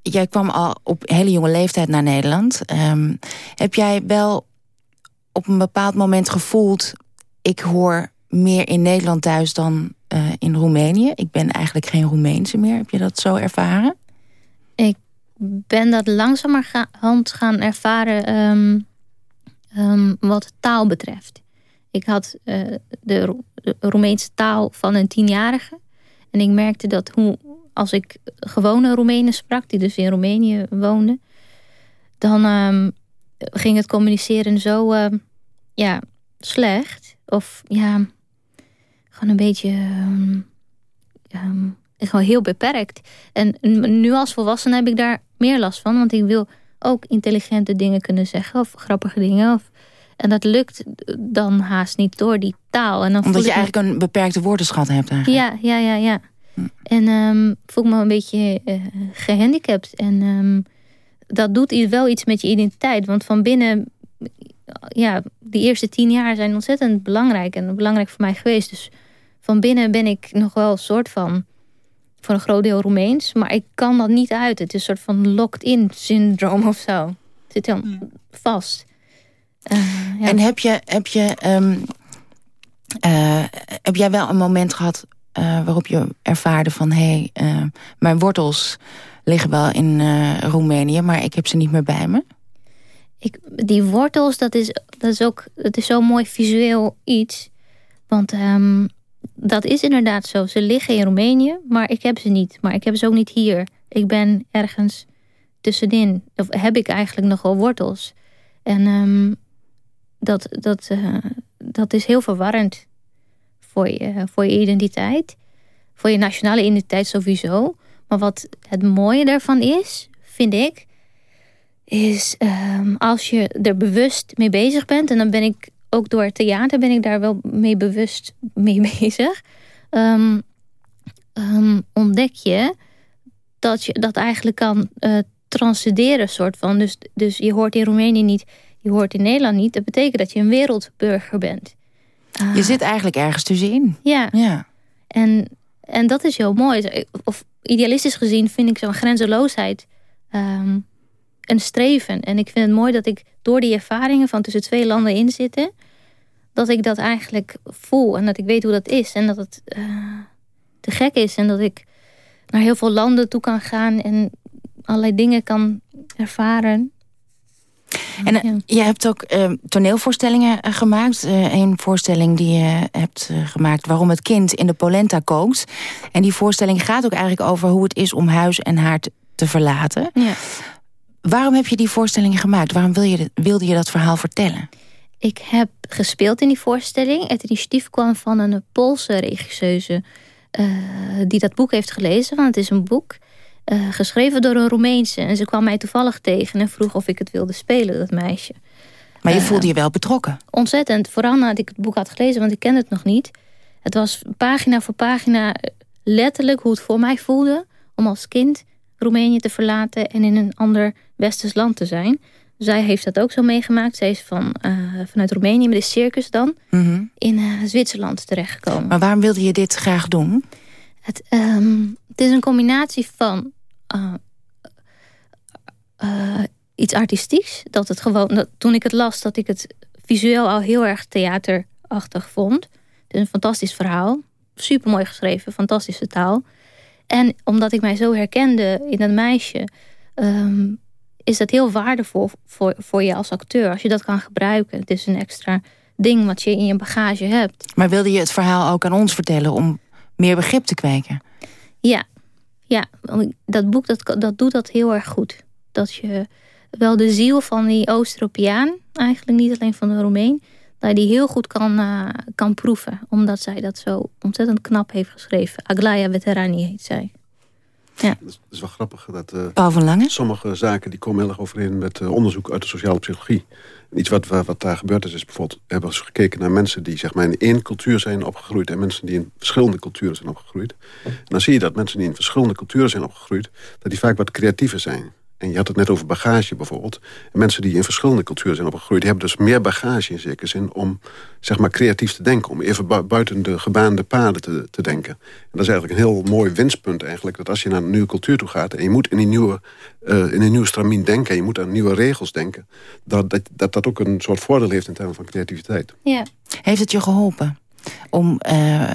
jij kwam al op hele jonge leeftijd naar Nederland. Um, heb jij wel op een bepaald moment gevoeld... ik hoor meer in Nederland thuis dan in Roemenië? Ik ben eigenlijk geen Roemeense meer. Heb je dat zo ervaren? Ik ben dat langzamerhand gaan ervaren... Um Um, wat taal betreft. Ik had uh, de, de Roemeense taal van een tienjarige. En ik merkte dat hoe, als ik gewone Roemenen sprak, die dus in Roemenië woonden, dan um, ging het communiceren zo uh, ja, slecht. Of ja, gewoon een beetje um, gewoon heel beperkt. En nu als volwassene heb ik daar meer last van, want ik wil ook intelligente dingen kunnen zeggen of grappige dingen. Of, en dat lukt dan haast niet door die taal. En dan Omdat je eigenlijk een beperkte woordenschat hebt eigenlijk. Ja, ja, ja. ja. En um, voel ik me een beetje uh, gehandicapt. En um, dat doet wel iets met je identiteit. Want van binnen, ja, die eerste tien jaar zijn ontzettend belangrijk. En belangrijk voor mij geweest. Dus van binnen ben ik nog wel een soort van voor een groot deel Roemeens. Maar ik kan dat niet uit. Het is een soort van locked-in syndroom of zo. Het zit dan Hmm. vast. Uh, ja. En heb je, heb, je, um, uh, heb jij wel een moment gehad uh, waarop je ervaarde van... hé, hey, mijn wortels liggen wel in Roemenië, maar ik heb ze niet meer bij me? Ik, die wortels, dat is, dat is ook het is zo'n mooi visueel iets. Want um, dat is inderdaad zo. Ze liggen in Roemenië, maar ik heb ze niet. Maar ik heb ze ook niet hier. Ik ben ergens tussenin. Of heb ik eigenlijk nogal wortels. En um, dat, dat, dat is heel verwarrend voor je, voor je identiteit. Voor je nationale identiteit sowieso. Maar wat het mooie daarvan is, vind ik... is um, als je er bewust mee bezig bent... en dan ben ik ook door het theater ben ik daar wel mee bewust mee bezig. Um, um, ontdek je dat je dat eigenlijk kan uh, transcenderen, soort van. Dus, dus je hoort in Roemenië niet, je hoort in Nederland niet. Dat betekent dat je een wereldburger bent. Je zit eigenlijk ergens tussenin. Ja. ja. En, en dat is heel mooi. Of idealistisch gezien vind ik zo'n grenzeloosheid um, een streven. En ik vind het mooi dat ik door die ervaringen van tussen twee landen in zitten, dat ik dat eigenlijk voel en dat ik weet hoe dat is. En dat het uh, te gek is en dat ik naar heel veel landen toe kan gaan en allerlei dingen kan ervaren. En uh, je hebt ook uh, toneelvoorstellingen gemaakt. een voorstelling die je hebt gemaakt... waarom het kind in de polenta kookt. En die voorstelling gaat ook eigenlijk over hoe het is om huis en haard te verlaten. Ja. Waarom heb je die voorstelling gemaakt? Waarom wil je, wilde je dat verhaal vertellen? Ik heb gespeeld in die voorstelling. Het initiatief kwam van een Poolse regisseuse... Die dat boek heeft gelezen, want het is een boek... Uh, geschreven door een Roemeense. En ze kwam mij toevallig tegen en vroeg of ik het wilde spelen, dat meisje. Maar je uh, voelde je wel betrokken? Ontzettend. Vooral nadat ik het boek had gelezen, want ik kende het nog niet. Het was pagina voor pagina letterlijk hoe het voor mij voelde... om als kind Roemenië te verlaten en in een ander westers land te zijn. Zij heeft dat ook zo meegemaakt. Zij is van, uh, vanuit Roemenië met de circus dan mm -hmm. in Zwitserland terechtgekomen. Maar waarom wilde je dit graag doen? Het, um, het is een combinatie van uh, iets artistieks. Dat het gewoon, dat, toen ik het las, dat ik het visueel al heel erg theaterachtig vond. Het is een fantastisch verhaal. Super mooi geschreven, fantastische taal. En omdat ik mij zo herkende in dat meisje... Um, is dat heel waardevol voor, voor je als acteur. Als je dat kan gebruiken. Het is een extra ding wat je in je bagage hebt. Maar wilde je het verhaal ook aan ons vertellen om meer begrip te kweken? Ja, ja dat boek dat, dat doet dat heel erg goed. Dat je wel de ziel van die Oost-Europeaan, eigenlijk niet alleen van de Roemeen... dat je die heel goed kan, uh, kan proeven. Omdat zij dat zo ontzettend knap heeft geschreven. Aglaya Veterani heet zij. Ja. Dat is wel grappig. Dat, uh, Paul van Lange? Sommige zaken die komen heel erg overeen met uh, onderzoek uit de sociale psychologie. Iets wat, wat, wat daar gebeurd is, is bijvoorbeeld... we hebben eens gekeken naar mensen die zeg maar, in één cultuur zijn opgegroeid... en mensen die in verschillende culturen zijn opgegroeid. En dan zie je dat mensen die in verschillende culturen zijn opgegroeid... dat die vaak wat creatiever zijn. En je had het net over bagage bijvoorbeeld. En mensen die in verschillende culturen zijn opgegroeid... die hebben dus meer bagage in zekere zin om zeg maar, creatief te denken. Om even bu buiten de gebaande paden te, te denken. En dat is eigenlijk een heel mooi winstpunt eigenlijk. Dat als je naar een nieuwe cultuur toe gaat... en je moet in die nieuwe, uh, in een nieuwe stramien denken... en je moet aan nieuwe regels denken... Dat, dat, dat dat ook een soort voordeel heeft in termen van creativiteit. Ja. Heeft het je geholpen om, uh,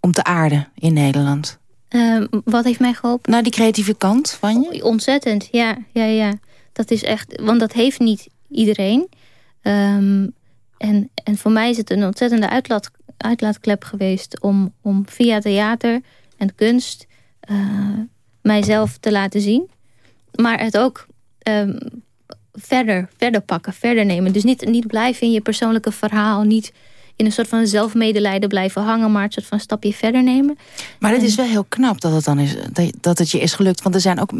om te aarden in Nederland? Uh, wat heeft mij geholpen? Nou, die creatieve kant van je? Ontzettend, ja. ja, ja. Dat is echt, want dat heeft niet iedereen. Um, en, en voor mij is het een ontzettende uitlaat, uitlaatklep geweest... om, om via theater en kunst uh, mijzelf te laten zien. Maar het ook um, verder, verder pakken, verder nemen. Dus niet, niet blijven in je persoonlijke verhaal... niet in een soort van zelfmedelijden blijven hangen... maar het soort van stapje verder nemen. Maar het is wel heel knap dat het dan is dat het je is gelukt. Want er, zijn ook,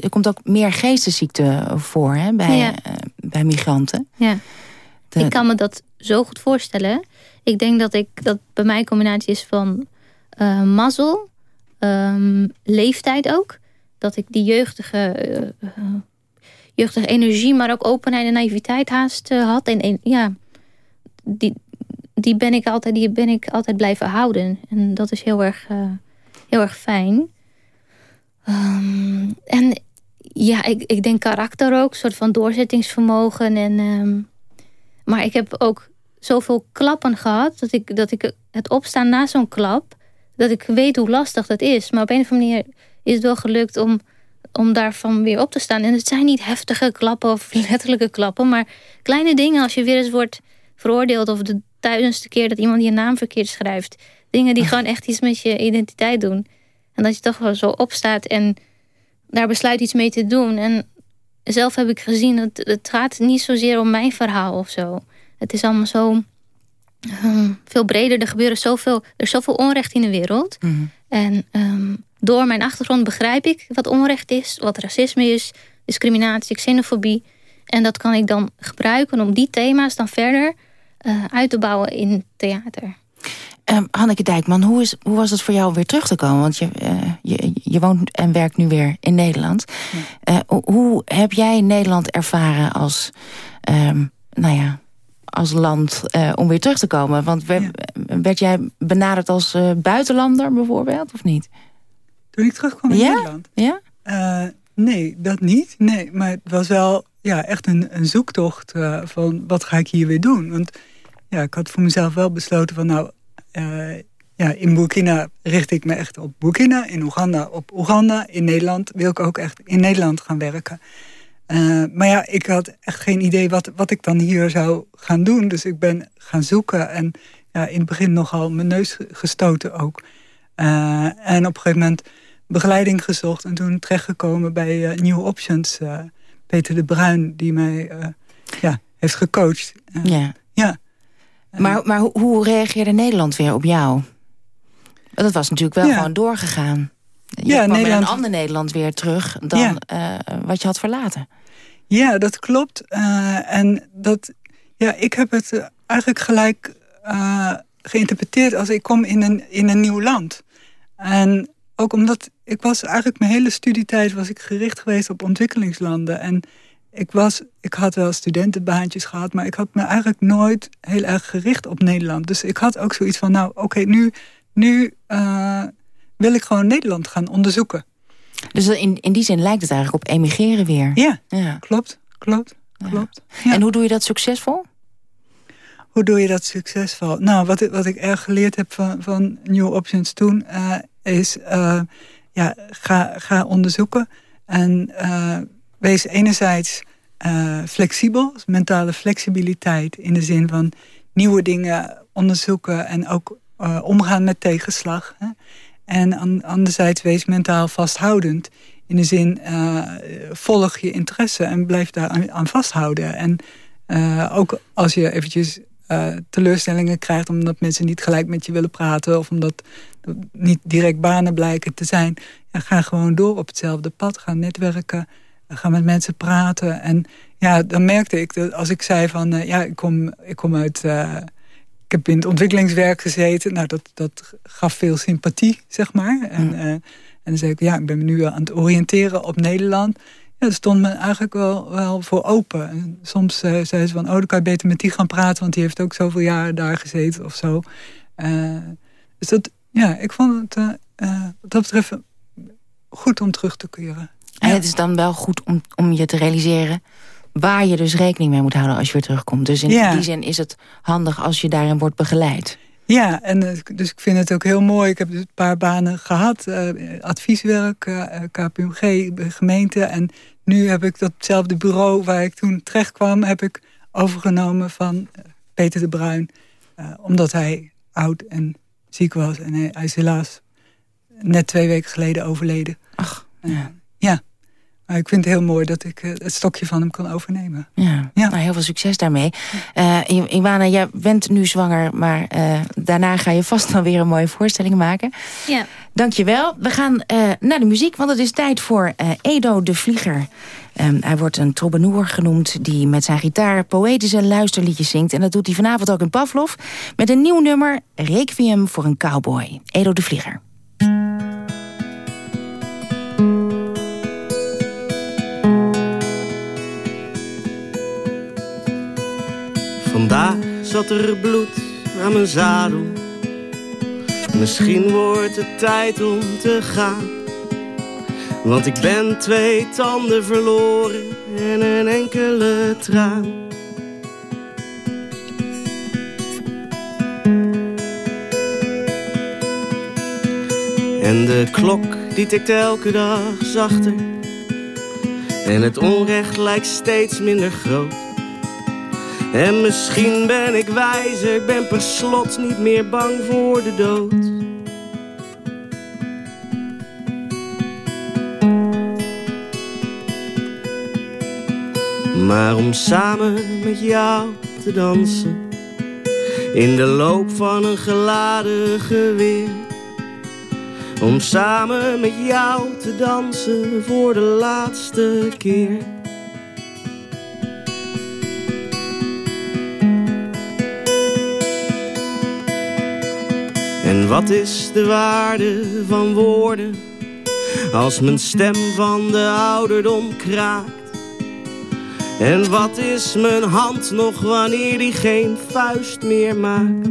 er komt ook meer geestesziekten voor hè, bij, ja. uh, bij migranten. Ja. De... Ik kan me dat zo goed voorstellen. Ik denk dat ik dat bij mij een combinatie is van uh, mazzel, um, leeftijd ook. Dat ik die jeugdige, uh, jeugdige energie, maar ook openheid en naïviteit haast had. En, en ja, die, die ben ik altijd, die ben ik altijd blijven houden. En dat is heel erg, uh, heel erg fijn. Um, en ja, ik, ik denk karakter ook. Soort van doorzettingsvermogen. En, um, maar ik heb ook zoveel klappen gehad. Dat ik, dat ik het opstaan na zo'n klap. Dat ik weet hoe lastig dat is. Maar op een of andere manier is het wel gelukt om, om daarvan weer op te staan. En het zijn niet heftige klappen of letterlijke klappen. Maar kleine dingen als je weer eens wordt veroordeeld... of de duizendste keer dat iemand je naam verkeerd schrijft. Dingen die gewoon echt iets met je identiteit doen. En dat je toch wel zo opstaat en daar besluit iets mee te doen. En zelf heb ik gezien, het, het gaat niet zozeer om mijn verhaal of zo. Het is allemaal zo um, veel breder. Er gebeuren zoveel, er is zoveel onrecht in de wereld. Mhm. En um, door mijn achtergrond begrijp ik wat onrecht is, wat racisme is, discriminatie, xenofobie. En dat kan ik dan gebruiken om die thema's dan verder uh, uit te bouwen in theater. Um, Hanneke Dijkman, hoe, is, hoe was het voor jou om weer terug te komen? Want je, uh, je, je woont en werkt nu weer in Nederland. Ja. Uh, hoe heb jij Nederland ervaren als, um, nou ja, als land uh, om weer terug te komen? Want ja. werd jij benaderd als buitenlander bijvoorbeeld, of niet? Toen ik terugkwam in ja? Nederland? Ja? nee, dat niet. Nee, maar het was wel ja, echt een, een zoektocht van wat ga ik hier weer doen? Want ja, ik had voor mezelf wel besloten van nou uh, ja, in Burkina richt ik me echt op Burkina. In Oeganda op Oeganda. In Nederland wil ik ook echt in Nederland gaan werken. Uh, maar ja, ik had echt geen idee wat, wat ik dan hier zou gaan doen. Dus ik ben gaan zoeken. En ja, in het begin nogal mijn neus gestoten ook. Uh, en op een gegeven moment begeleiding gezocht. En toen terechtgekomen bij New Options. Peter de Bruin, die mij ja, heeft gecoacht. ja. ja. Maar, maar hoe, hoe reageerde Nederland weer op jou? Dat was natuurlijk wel Ja. gewoon doorgegaan. Je Ja, kwam Nederland- een ander Nederland weer terug dan Ja. eh, wat je had verlaten. Ja, dat klopt. Eh, en dat, ja, ik heb het eigenlijk gelijk eh, geïnterpreteerd als ik kom in een, in een nieuw land. En ook omdat ik was eigenlijk mijn hele studietijd was ik gericht geweest op ontwikkelingslanden. En ik, was, ik had wel studentenbaantjes gehad, maar ik had me eigenlijk nooit heel erg gericht op Nederland. Dus ik had ook zoiets van, nou oké, nu, nu eh, wil ik gewoon Nederland gaan onderzoeken. Dus in, in die zin lijkt het eigenlijk op emigreren weer. Ja, ja. klopt, klopt, klopt. En hoe doe je dat succesvol? Hoe doe je dat succesvol? Nou, wat, ik- wat ik erg geleerd heb van, van New Options toen... eh, is, eh, ja, ga, ga onderzoeken. En wees enerzijds eh, flexibel, dus mentale flexibiliteit... in de zin van nieuwe dingen onderzoeken en ook eh, omgaan met tegenslag. Hè? En an- anderzijds wees mentaal vasthoudend... in de zin, eh, volg je interesse en blijf daar aan, vasthouden. En ook als je eventjes teleurstellingen krijgt... omdat mensen niet gelijk met je willen praten... of omdat niet direct banen blijken te zijn... Ga gewoon door op hetzelfde pad. Ga netwerken, ga met mensen praten. En ja, dan merkte ik dat als ik zei van... eh, ja, ik kom, ik kom uit... eh, ik heb in het ontwikkelingswerk gezeten. Nou, dat, dat gaf veel sympathie, zeg maar. En, eh, en dan zei ik, ja, ik ben me nu aan het oriënteren op Nederland. Ja, daar stond me eigenlijk wel, wel voor open. En soms zei ze van, oh, dan kan je beter met die gaan praten... want die heeft ook zoveel jaar daar gezeten of zo. Dus dat, ja, ik vond het wat dat betreft goed om terug te keren. En het is dan wel goed om, om je te realiseren... waar je dus rekening mee moet houden als je weer terugkomt. Dus in Ja. die zin is het handig als je daarin wordt begeleid. Ja, en eh, dus ik vind het ook heel mooi. Ik heb dus een paar banen gehad. eh, advieswerk, eh, KPMG, gemeente. En nu heb ik datzelfde bureau waar ik toen terecht kwam... heb ik overgenomen van Peter de Bruin. omdat hij oud en ziek was. En hij, hij is helaas net twee weken geleden overleden. Ach, ja. ja. Maar ik vind het heel mooi dat ik eh, het stokje van hem kan overnemen. Ja, Nou, heel veel succes daarmee. Eh Iwana, jij bent nu zwanger, maar eh, daarna ga je vast wel weer een mooie voorstelling maken. Ja. Dankjewel. We gaan eh, naar de muziek, want het is tijd voor Edo de Vlieger. Ehm, hij wordt een troubadour genoemd die met zijn gitaar poëtische luisterliedjes zingt. En dat doet hij vanavond ook in Pavlov met een nieuw nummer, Requiem voor een cowboy. Edo de Vlieger. Zat er bloed aan mijn zadel. Misschien wordt het tijd om te gaan. Want ik ben twee tanden verloren en een enkele traan. En de klok die tikt elke dag zachter. En het onrecht lijkt steeds minder groot. En misschien ben ik wijzer, ik ben per slot niet meer bang voor de dood. Maar om samen met jou te dansen In de loop van een geladen geweer Om samen met jou te dansen voor de laatste keer wat is de waarde van woorden Als mijn stem van de ouderdom kraakt en wat is mijn hand nog wanneer die geen vuist meer maakt?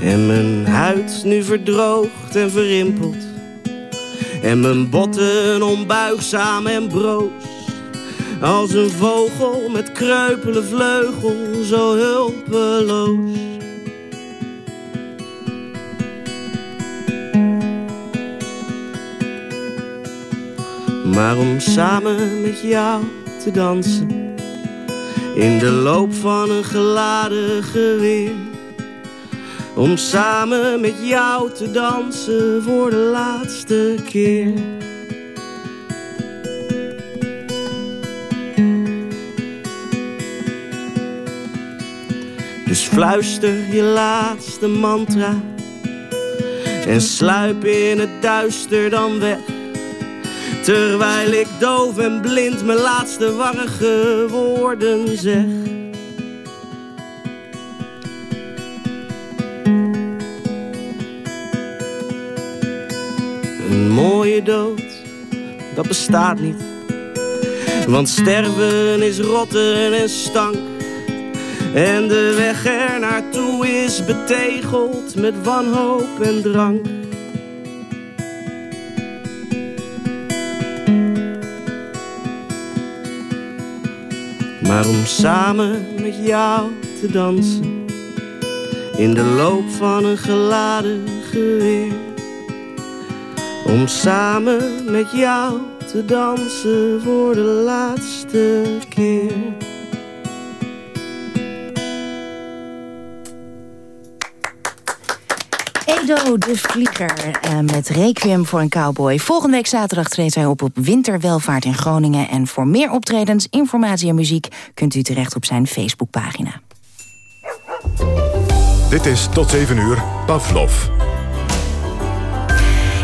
En mijn huid nu verdroogd en verrimpeld. En mijn botten onbuigzaam en broos. Als een vogel met kreupele vleugel, zo hulpeloos. Maar om samen met jou te dansen In de loop van een geladen geweer Om samen met jou te dansen voor de laatste keer Dus fluister je laatste mantra En sluip in het duister dan weg Terwijl ik doof en blind mijn laatste warrige woorden zeg. Een mooie dood, dat bestaat niet. Want sterven is rotten en stank. En de weg er naartoe is betegeld met wanhoop en drank. Maar om samen met jou te dansen In de loop van een geladen geweer Om samen met jou te dansen voor de laatste keer De Vlieger uh, met Requiem voor een cowboy. Volgende week zaterdag treedt hij op op Winterwelvaart in Groningen. En voor meer optredens, informatie en muziek... kunt u terecht op zijn Facebookpagina. Dit is tot 7 uur Pavlov.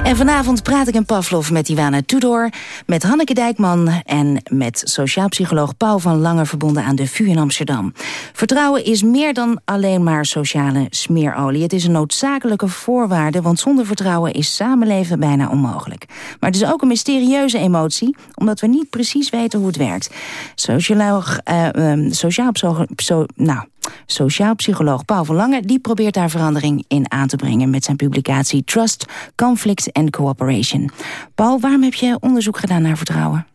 En vanavond praat ik in Pavlov met Ivana Tudor, met Hanneke Dijkman en met sociaal psycholoog Paul van Lange verbonden aan de VU in Amsterdam. Vertrouwen is meer dan alleen maar sociale smeerolie. Het is een noodzakelijke voorwaarde, want zonder vertrouwen is samenleven bijna onmogelijk. Maar het is ook een mysterieuze emotie, omdat we niet precies weten hoe het werkt. Socioloog, uh, sociaal, so, nou, Sociaal psycholoog Paul van Lange die probeert daar verandering in aan te brengen... met zijn publicatie Trust, Conflict and Cooperation. Paul, waarom heb je onderzoek gedaan naar vertrouwen?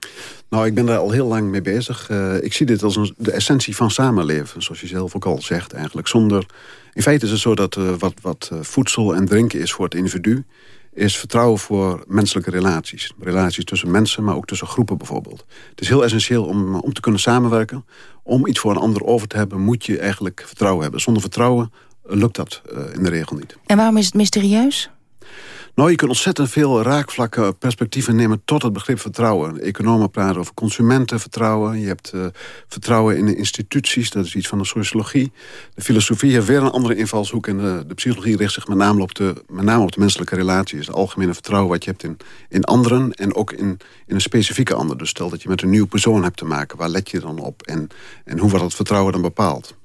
Nou, ik ben daar al heel lang mee bezig. Uh, ik zie dit als de essentie van samenleven, zoals je zelf ook al zegt eigenlijk. Zonder, in feite is het zo dat uh, wat, wat uh, voedsel en drinken is voor het individu is vertrouwen voor menselijke relaties. Relaties tussen mensen, maar ook tussen groepen bijvoorbeeld. Het is heel essentieel om, om te kunnen samenwerken. Om iets voor een ander over te hebben, moet je eigenlijk vertrouwen hebben. Zonder vertrouwen lukt dat uh, in de regel niet. En waarom is het mysterieus? Nou, je kunt ontzettend veel raakvlakken perspectieven nemen tot het begrip vertrouwen. Economen praten over consumentenvertrouwen. Je hebt uh, vertrouwen in de instituties, dat is iets van de sociologie. De filosofie heeft weer een andere invalshoek. En de, de psychologie richt zich met name, op de, met name op de menselijke relaties. Het algemene vertrouwen wat je hebt in, in anderen en ook in, in een specifieke ander. Dus stel dat je met een nieuwe persoon hebt te maken. Waar let je dan op? En, en hoe wordt dat vertrouwen dan bepaald?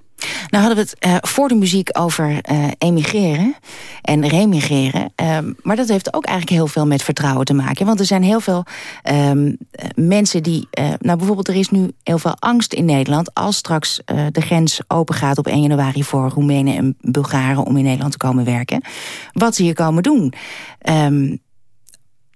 Nou hadden we het uh, voor de muziek over uh, emigreren en remigreren. Um, maar dat heeft ook eigenlijk heel veel met vertrouwen te maken. Want er zijn heel veel um, mensen die... Uh, nou bijvoorbeeld er is nu heel veel angst in Nederland... als straks de grens open gaat op 1 januari voor Roemenen en Bulgaren... om in Nederland te komen werken. Wat ze hier komen doen. Um,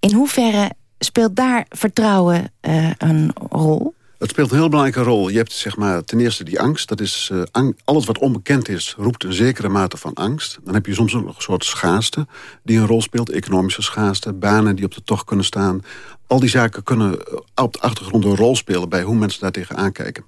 in hoeverre speelt daar vertrouwen een rol? Het speelt een heel belangrijke rol. Je hebt zeg maar, ten eerste die angst. Dat is, uh, alles wat onbekend is, roept een zekere mate van angst. Dan heb je soms ook nog een soort schaarste die een rol speelt. Economische schaarste, banen die op de tocht kunnen staan. Al die zaken kunnen eh, op de achtergrond een rol spelen... bij hoe mensen daar tegenaan kijken.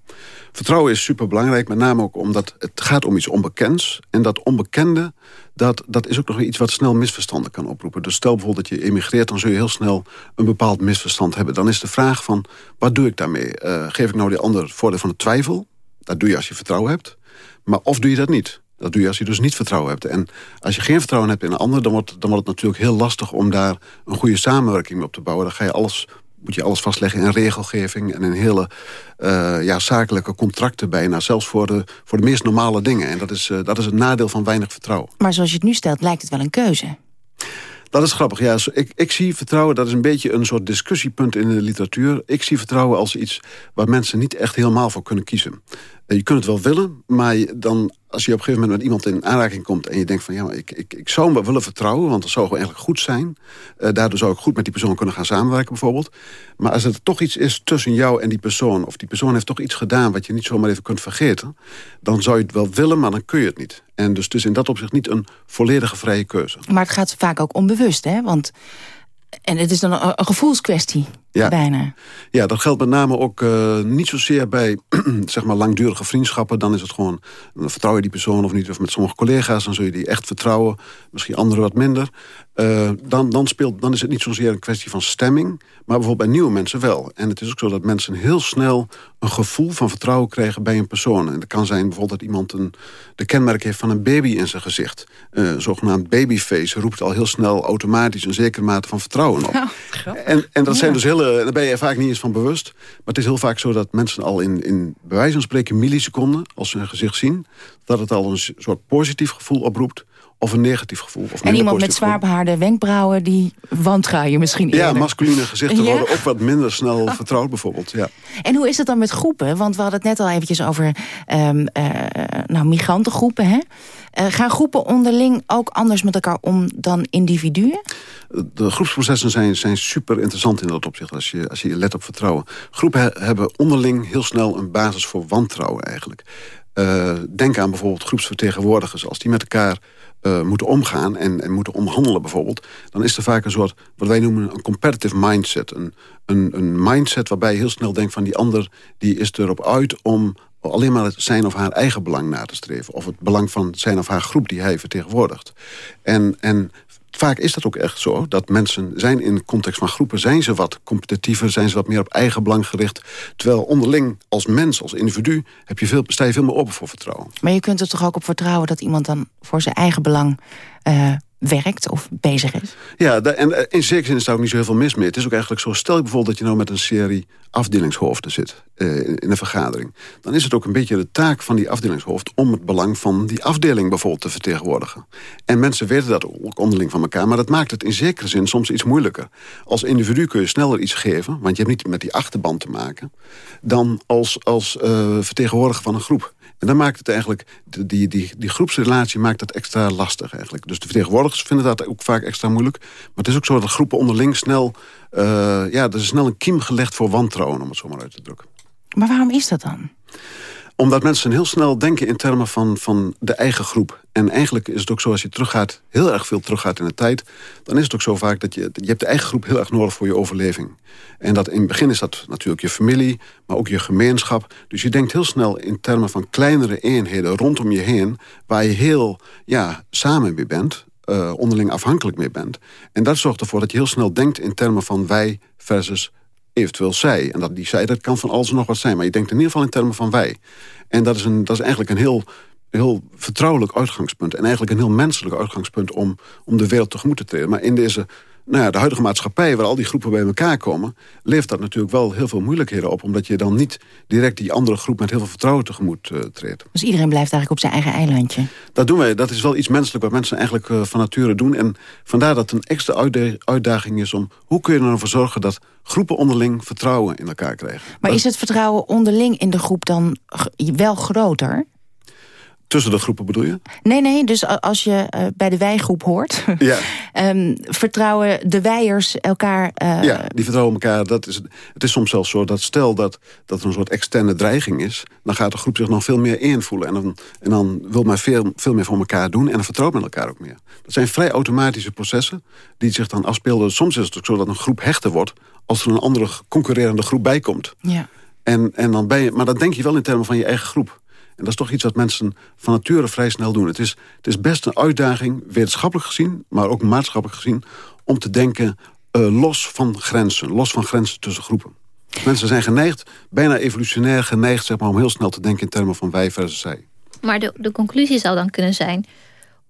Vertrouwen is superbelangrijk, met name ook omdat het gaat om iets onbekends. En dat onbekende, dat, dat is ook nog iets wat snel misverstanden kan oproepen. Dus stel bijvoorbeeld dat je emigreert, dan zul je heel snel een bepaald misverstand hebben. Dan is de vraag van, wat doe ik daarmee? Uh, geef ik nou die ander voordeel van de twijfel? Dat doe je als je vertrouwen hebt. Maar of doe je dat niet? Dat doe je als je dus niet vertrouwen hebt. En als je geen vertrouwen hebt in een ander... dan wordt, dan wordt het natuurlijk heel lastig om daar een goede samenwerking mee op te bouwen. Dan ga je alles, moet je alles vastleggen in regelgeving... en in hele uh, ja, zakelijke contracten bijna. Zelfs voor de, voor de meest normale dingen. En dat is, uh, dat is het nadeel van weinig vertrouwen. Maar zoals je het nu stelt, lijkt het wel een keuze. Dat is grappig. Ja, ik, ik zie vertrouwen, dat is een beetje een soort discussiepunt in de literatuur. Ik zie vertrouwen als iets waar mensen niet echt helemaal voor kunnen kiezen. Eh, je kunt het wel willen, maar dan, als je op een gegeven moment met iemand in aanraking komt... en je denkt van, ja, ik, ik, ik zou hem willen vertrouwen... want dat zou gewoon eigenlijk goed zijn. Uh, daardoor zou ik goed met die persoon kunnen gaan samenwerken bijvoorbeeld. Maar als er toch iets is tussen jou en die persoon... of die persoon heeft toch iets gedaan wat je niet zomaar even kunt vergeten... dan zou je het wel willen, maar dan kun je het niet. En dus het is in dat opzicht niet een volledige vrije keuze. Maar het gaat vaak ook onbewust, hè? Want en het is dan een gevoelskwestie, ja. bijna. Ja, dat geldt met name ook uh, niet zozeer bij zeg maar langdurige vriendschappen. Dan is het gewoon, vertrouw je die persoon of niet. Of met sommige collega's, dan zul je die echt vertrouwen. Misschien anderen wat minder. Uh, dan, dan, speelt, dan is het niet zozeer een kwestie van stemming... maar bijvoorbeeld bij nieuwe mensen wel. En het is ook zo dat mensen heel snel een gevoel van vertrouwen krijgen bij een persoon. En dat kan zijn bijvoorbeeld dat iemand een, de kenmerk heeft van een baby in zijn gezicht. Uh, zogenaamd babyface roept al heel snel automatisch... een zekere mate van vertrouwen op. Oh, en, en dat zijn dus daar ben je vaak niet eens van bewust. Maar het is heel vaak zo dat mensen al in, in van spreken milliseconden... als ze hun gezicht zien, dat het al een soort positief gevoel oproept of een negatief gevoel. Of en iemand met zwaar behaarde wenkbrauwen, die wantrouw je misschien eerder. Ja, masculine gezichten worden ook wat minder snel vertrouwd bijvoorbeeld. Ja. En hoe is het dan met groepen? Want we hadden het net al eventjes over um, uh, nou, migrantengroepen. Hè? Uh, gaan groepen onderling ook anders met elkaar om dan individuen? De groepsprocessen zijn, zijn super interessant in dat opzicht, als je, als je let op vertrouwen. Groepen hebben onderling heel snel een basis voor wantrouwen eigenlijk. Uh, denk aan bijvoorbeeld groepsvertegenwoordigers. Als die met elkaar uh, moeten omgaan en, en, moeten omhandelen bijvoorbeeld... dan is er vaak een soort, wat wij noemen een competitive mindset. Een, een, een mindset waarbij je heel snel denkt van die ander... die is erop uit om alleen maar zijn of haar eigen belang na te streven. Of het belang van zijn of haar groep die hij vertegenwoordigt. En, en vaak is dat ook echt zo. Dat mensen zijn in context van groepen... zijn ze wat competitiever, zijn ze wat meer op eigen belang gericht. Terwijl onderling als mens, als individu... Heb je veel, sta je veel meer open voor vertrouwen. Maar je kunt er toch ook op vertrouwen... dat iemand dan voor zijn eigen belang... Uh, werkt of bezig is. Ja, en eh, in zekere zin is daar ook niet zo heel veel mis mee. Het is ook eigenlijk zo, stel je bijvoorbeeld dat je nou met een serie afdelingshoofden zit uh, in een vergadering. Dan is het ook een beetje de taak van die afdelingshoofd om het belang van die afdeling bijvoorbeeld te vertegenwoordigen. En mensen weten dat ook onderling van elkaar, maar dat maakt het in zekere zin soms iets moeilijker. Als individu kun je sneller iets geven, want je hebt niet met die achterban te maken, dan als, als uh, vertegenwoordiger van een groep. En dan maakt het eigenlijk, die, die, die groepsrelatie maakt dat extra lastig eigenlijk. Dus de vertegenwoordigers vinden dat ook vaak extra moeilijk. Maar het is ook zo dat groepen onderling snel, uh, ja, er is snel een kiem gelegd voor wantrouwen, om het zo maar uit te drukken. Maar waarom is dat dan? Omdat mensen heel snel denken in termen van, van de eigen groep. En eigenlijk is het ook zo, als je teruggaat, heel erg veel teruggaat in de tijd... dan is het ook zo vaak dat je, je hebt de eigen groep heel erg nodig voor je overleving. En dat in het begin is dat natuurlijk je familie, maar ook je gemeenschap. Dus je denkt heel snel in termen van kleinere eenheden rondom je heen... waar je heel ja, samen mee bent, uh, onderling afhankelijk mee bent. En dat zorgt ervoor dat je heel snel denkt in termen van wij versus eventueel zij. En dat die zij, dat kan van alles nog wat zijn. Maar je denkt in ieder geval in termen van wij. En dat is, een, dat is eigenlijk een heel, heel vertrouwelijk uitgangspunt. En eigenlijk een heel menselijk uitgangspunt om, om de wereld tegemoet te treden. Maar in deze nou ja, de huidige maatschappij, waar al die groepen bij elkaar komen... levert dat natuurlijk wel heel veel moeilijkheden op. Omdat je dan niet direct die andere groep met heel veel vertrouwen tegemoet uh, treedt. Dus iedereen blijft eigenlijk op zijn eigen eilandje? Dat doen wij. Dat is wel iets menselijk wat mensen eigenlijk uh, van nature doen. En vandaar dat het een extra uitdaging is om... hoe kun je er nou voor zorgen dat groepen onderling vertrouwen in elkaar krijgen. Maar is het vertrouwen onderling in de groep dan wel groter? Tussen de groepen bedoel je? Nee, nee, dus als je uh, bij de wijgroep hoort... Ja. um, vertrouwen de wijers elkaar... Uh... Ja, die vertrouwen elkaar. Dat is, het is soms zelfs zo dat stel dat, dat er een soort externe dreiging is... dan gaat de groep zich nog veel meer invoelen. En dan, en dan wil men veel, veel meer voor elkaar doen en dan vertrouwt men elkaar ook meer. Dat zijn vrij automatische processen die zich dan afspelen. Soms is het ook zo dat een groep hechter wordt... als er een andere concurrerende groep bij komt. Ja. En, en dan ben je, maar dan denk je wel in termen van je eigen groep. En dat is toch iets wat mensen van nature vrij snel doen. Het is, het is best een uitdaging, wetenschappelijk gezien... maar ook maatschappelijk gezien, om te denken uh, los van grenzen. Los van grenzen tussen groepen. Mensen zijn geneigd, bijna evolutionair geneigd... Zeg maar, om heel snel te denken in termen van wij versus zij. Maar de, de conclusie zou dan kunnen zijn...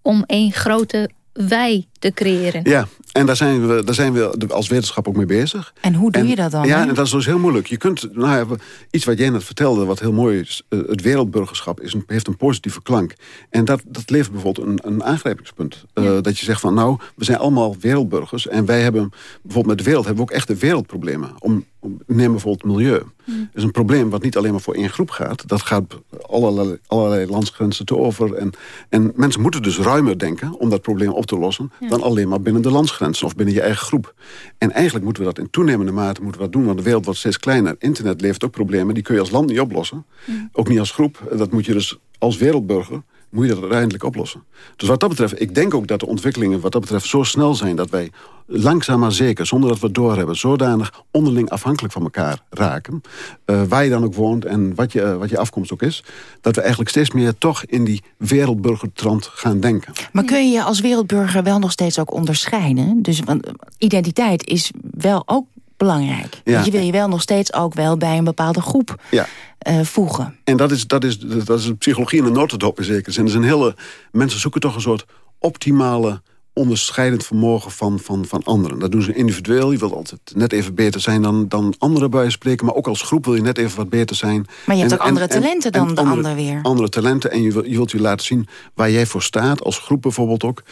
om één grote wij te creëren. Ja, en daar zijn we, daar zijn we als wetenschap ook mee bezig. En hoe doe je dat dan? Ja, en dat is dus heel moeilijk. Je kunt, nou ja, iets wat jij net vertelde, wat heel mooi is... Eh, het wereldburgerschap is een, heeft een positieve klank. En dat, dat levert bijvoorbeeld een, een aangrijpingspunt. Uh, dat je zegt van, nou, we zijn allemaal wereldburgers... en wij hebben, bijvoorbeeld met de wereld, hebben we ook echte wereldproblemen. Om, om, neem bijvoorbeeld milieu. Mm. Dat is een probleem wat niet alleen maar voor één groep gaat. Dat gaat allerlei, allerlei landsgrenzen te over. En, en mensen moeten dus ruimer denken om dat probleem op te lossen... Ja. dan alleen maar binnen de landsgrenzen of binnen je eigen groep. En eigenlijk moeten we dat in toenemende mate moeten we dat doen... want de wereld wordt steeds kleiner. Internet levert ook problemen, die kun je als land niet oplossen. Ja. Ook niet als groep. Dat moet je dus als wereldburger moet je dat uiteindelijk oplossen. Dus wat dat betreft, ik denk ook dat de ontwikkelingen wat dat betreft zo snel zijn... dat wij langzaam maar zeker, zonder dat we het doorhebben... zodanig onderling afhankelijk van elkaar raken... Uh, waar je dan ook woont en wat je, uh, wat je afkomst ook is... dat we eigenlijk steeds meer toch in die wereldburgertrand gaan denken. Maar kun je je als wereldburger wel nog steeds ook onderscheiden? Dus want identiteit is wel ook belangrijk. Ja. Je wil je wel nog steeds ook wel bij een bepaalde groep ja. uh, voegen. En dat is, dat, is, dat is psychologie in een notendop in zekere zin. Er zijn hele, mensen zoeken toch een soort optimale onderscheidend vermogen van, van, van anderen. Dat doen ze individueel. Je wilt altijd net even beter zijn dan, dan anderen bij je spreken. Maar ook als groep wil je net even wat beter zijn. Maar je hebt en, ook andere en, talenten dan de andere, ander weer. Andere talenten. En je, wil, je wilt je laten zien waar jij voor staat. Als groep bijvoorbeeld ook.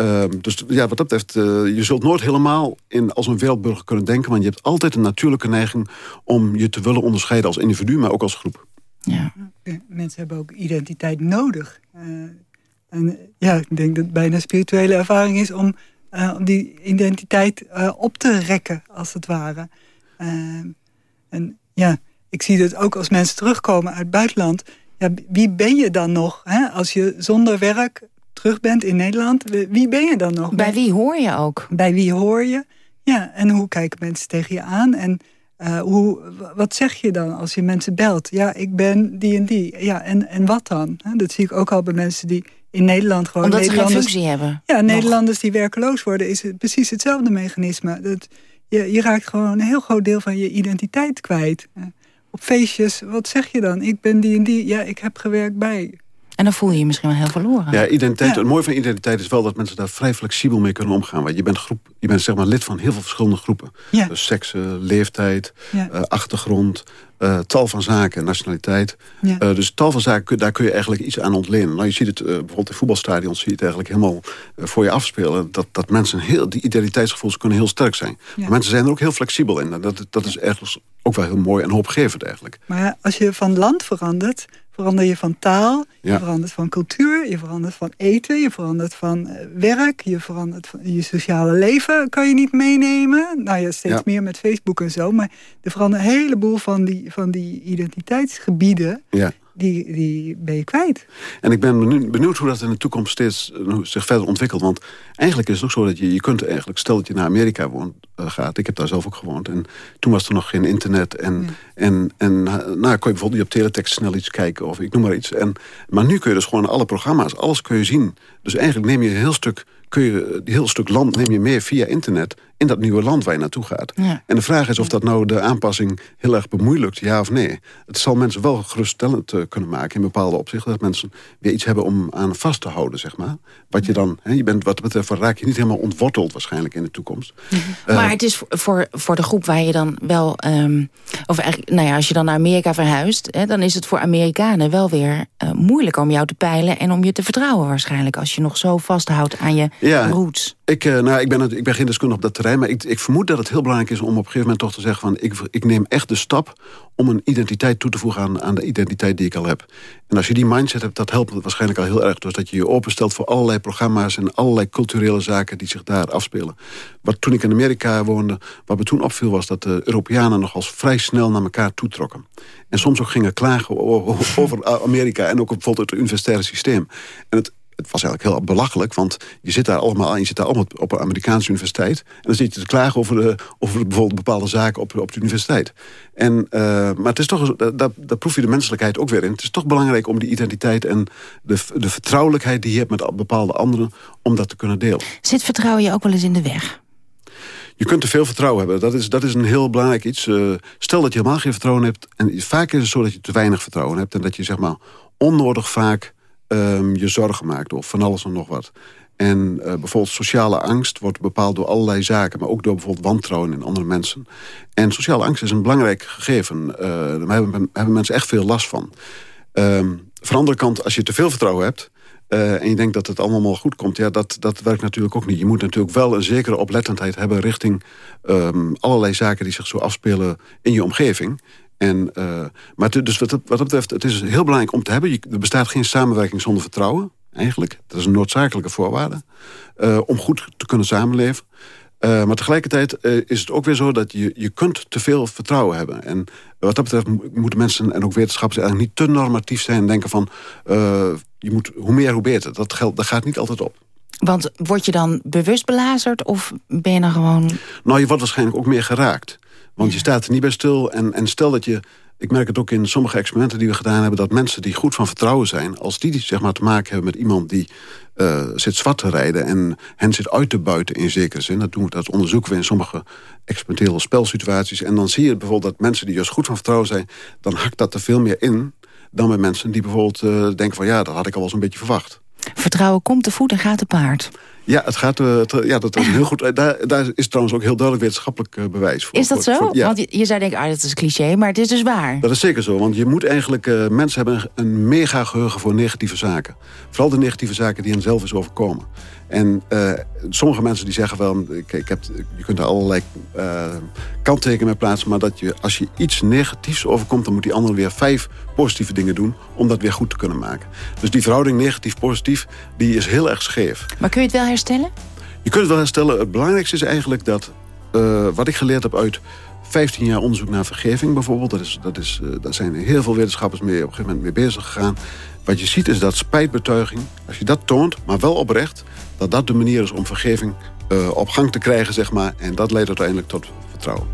Uh, dus ja, wat dat betreft, uh, je zult nooit helemaal in, als een wereldburger kunnen denken... want je hebt altijd een natuurlijke neiging om je te willen onderscheiden als individu... maar ook als groep. Ja. Mensen hebben ook identiteit nodig. Uh, en ja, ik denk dat het bijna spirituele ervaring is... om, om die identiteit op te rekken, als het ware. en ja, ik zie dat ook als mensen terugkomen uit het buitenland... Ja, wie ben je dan nog hè? als je zonder werk terug bent in Nederland, wie ben je dan nog? Bij wie hoor je ook? Bij wie hoor je? Ja, en hoe kijken mensen tegen je aan? En uh, hoe, wat zeg je dan als je mensen belt? Ja, ik ben die en die. Ja, en, en wat dan? Dat zie ik ook al bij mensen die in Nederland gewoon... Omdat Nederlanders, ze geen functie hebben? Ja, Nederlanders die werkeloos worden, is het precies hetzelfde mechanisme. Dat, je, je raakt gewoon een heel groot deel van je identiteit kwijt. Op feestjes, wat zeg je dan? Ik ben die en die. Ja, ik heb gewerkt bij en dan voel je je misschien wel heel verloren. Ja, identiteit, ja. het mooie van identiteit is wel dat mensen daar vrij flexibel mee kunnen omgaan. Want je bent, groep, je bent zeg maar lid van heel veel verschillende groepen. Ja. Dus seksen, leeftijd, ja. uh, achtergrond, uh, tal van zaken, nationaliteit. Ja. Uh, dus tal van zaken, daar kun je eigenlijk iets aan ontlenen. Nou, je ziet het bijvoorbeeld in voetbalstadions, zie je het eigenlijk helemaal voor je afspelen. Dat, dat mensen heel, die identiteitsgevoelens kunnen heel sterk zijn. Maar mensen zijn er ook heel flexibel in. En dat, dat is ergens ook wel heel mooi en hoopgevend eigenlijk. Maar als je van land verandert, verander je van taal, je ja. verandert van cultuur, je verandert van eten, je verandert van uh, werk, je verandert van je sociale leven kan je niet meenemen. Nou ja, steeds Ja. meer met Facebook en zo, maar er veranderen een heleboel van die, van die identiteitsgebieden, Ja. Die, die ben je kwijt. En ik ben benieuwd, hoe dat in de toekomst steeds uh, zich verder ontwikkelt. Want eigenlijk is het ook zo dat je, je kunt eigenlijk... stel dat je naar Amerika woont, uh, gaat. Ik heb daar zelf ook gewoond. En toen was er nog geen internet. En, en, en nou, kon je bijvoorbeeld niet op teletext snel iets kijken. Of ik noem maar iets. En, maar nu kun je dus gewoon alle programma's, alles kun je zien. Dus eigenlijk neem je een heel stuk, kun je, een heel stuk land neem je mee via internet... in dat nieuwe land waar je naartoe gaat. Ja. En de vraag is of dat nou de aanpassing heel erg bemoeilijkt, ja of nee. Het zal mensen wel geruststellend uh, kunnen maken in bepaalde opzichten. Dat mensen weer iets hebben om aan vast te houden, zeg maar. Wat je dan, hè, je bent wat betreft, raak je niet helemaal ontworteld waarschijnlijk in de toekomst. Uh, Maar het is voor, voor de groep waar je dan wel... Um, of eigenlijk, nou ja, als je dan naar Amerika verhuist... Hè, dan is het voor Amerikanen wel weer uh, moeilijker om jou te peilen... en om je te vertrouwen waarschijnlijk... als je nog zo vasthoudt aan je ja, roots. Ik, nou, ik, ben, ik ben geen deskundige op dat terrein, maar ik, ik vermoed dat het heel belangrijk is om op een gegeven moment toch te zeggen van ik, ik neem echt de stap om een identiteit toe te voegen aan, aan de identiteit die ik al heb. En als je die mindset hebt, dat helpt waarschijnlijk al heel erg. Dus dat je je openstelt voor allerlei programma's en allerlei culturele zaken die zich daar afspelen. Wat toen ik in Amerika woonde, wat me toen opviel was dat de Europeanen nogal vrij snel naar elkaar toetrokken. En soms ook gingen klagen over Amerika en ook bijvoorbeeld het universitaire systeem. En het, het was eigenlijk heel belachelijk, want je zit daar allemaal aan. Je zit daar allemaal op een Amerikaanse universiteit. En dan zit je te klagen over, de, over bijvoorbeeld bepaalde zaken op, op de universiteit. En, uh, maar het is toch, daar, daar proef je de menselijkheid ook weer in. Het is toch belangrijk om die identiteit en de, de vertrouwelijkheid die je hebt met bepaalde anderen, om dat te kunnen delen. Zit vertrouwen je ook wel eens in de weg? Je kunt te veel vertrouwen hebben. Dat is, dat is een heel belangrijk iets. Uh, stel dat je helemaal geen vertrouwen hebt. En vaak is het zo dat je te weinig vertrouwen hebt. En dat je zeg maar onnodig vaak um, je zorgen maakt of van alles en nog wat. En uh, bijvoorbeeld sociale angst wordt bepaald door allerlei zaken... maar ook door bijvoorbeeld wantrouwen in andere mensen. En sociale angst is een belangrijk gegeven. Uh, daar hebben, hebben, mensen echt veel last van. Um, van de andere kant, als je te veel vertrouwen hebt... Uh, en je denkt dat het allemaal goed komt, ja, dat, dat werkt natuurlijk ook niet. Je moet natuurlijk wel een zekere oplettendheid hebben... richting um, allerlei zaken die zich zo afspelen in je omgeving. En, uh, maar dus wat, wat dat betreft, het is heel belangrijk om te hebben. er bestaat geen samenwerking zonder vertrouwen, eigenlijk. Dat is een noodzakelijke voorwaarde. Uh, om goed te kunnen samenleven. Uh, maar tegelijkertijd is het ook weer zo dat je, je kunt te veel vertrouwen hebben. En wat dat betreft moeten mensen en ook wetenschappers eigenlijk niet te normatief zijn... en denken van, je moet, hoe meer hoe beter. Dat, geldt, dat gaat niet altijd op. Want word je dan bewust belazerd of ben je dan gewoon... Nou, je wordt waarschijnlijk ook meer geraakt. Want je staat er niet bij stil. En, en stel dat je... Ik merk het ook in sommige experimenten die we gedaan hebben... dat mensen die goed van vertrouwen zijn... als die zeg maar, te maken hebben met iemand die uh, zit zwart te rijden... en hen zit uit te buiten in zekere zin. Dat, doen we, dat onderzoeken we in sommige experimentele spelsituaties. En dan zie je bijvoorbeeld dat mensen die juist goed van vertrouwen zijn... dan hakt dat er veel meer in dan bij mensen die bijvoorbeeld uh, denken van... ja, dat had ik al wel zo'n beetje verwacht. Vertrouwen komt te voet en gaat te paard. Ja, het gaat, uh, ja dat is heel goed. Daar, daar is trouwens ook heel duidelijk wetenschappelijk uh, bewijs voor. Is dat zo? Voor, ja. Want je, je, zou denken, ah, dat is een cliché, maar het is dus waar. Dat is zeker zo, want je moet eigenlijk... Uh, mensen hebben een mega geheugen voor negatieve zaken. Vooral de negatieve zaken die hen zelf is overkomen. En uh, sommige mensen die zeggen wel... Ik, ik heb, je kunt er allerlei uh, kanttekenen mee plaatsen... maar dat je, als je iets negatiefs overkomt... dan moet die ander weer vijf positieve dingen doen... om dat weer goed te kunnen maken. Dus die verhouding negatief-positief... die is heel erg scheef. Maar kun je het wel herstellen? Je kunt het wel herstellen. Het belangrijkste is eigenlijk dat... Uh, wat ik geleerd heb uit 15 jaar onderzoek naar vergeving bijvoorbeeld... dat is, dat is, daar zijn heel veel wetenschappers mee op een gegeven moment mee bezig gegaan... Wat je ziet is dat spijtbetuiging, als je dat toont, maar wel oprecht... dat dat de manier is om vergeving uh, op gang te krijgen, zeg maar. En dat leidt uiteindelijk tot vertrouwen.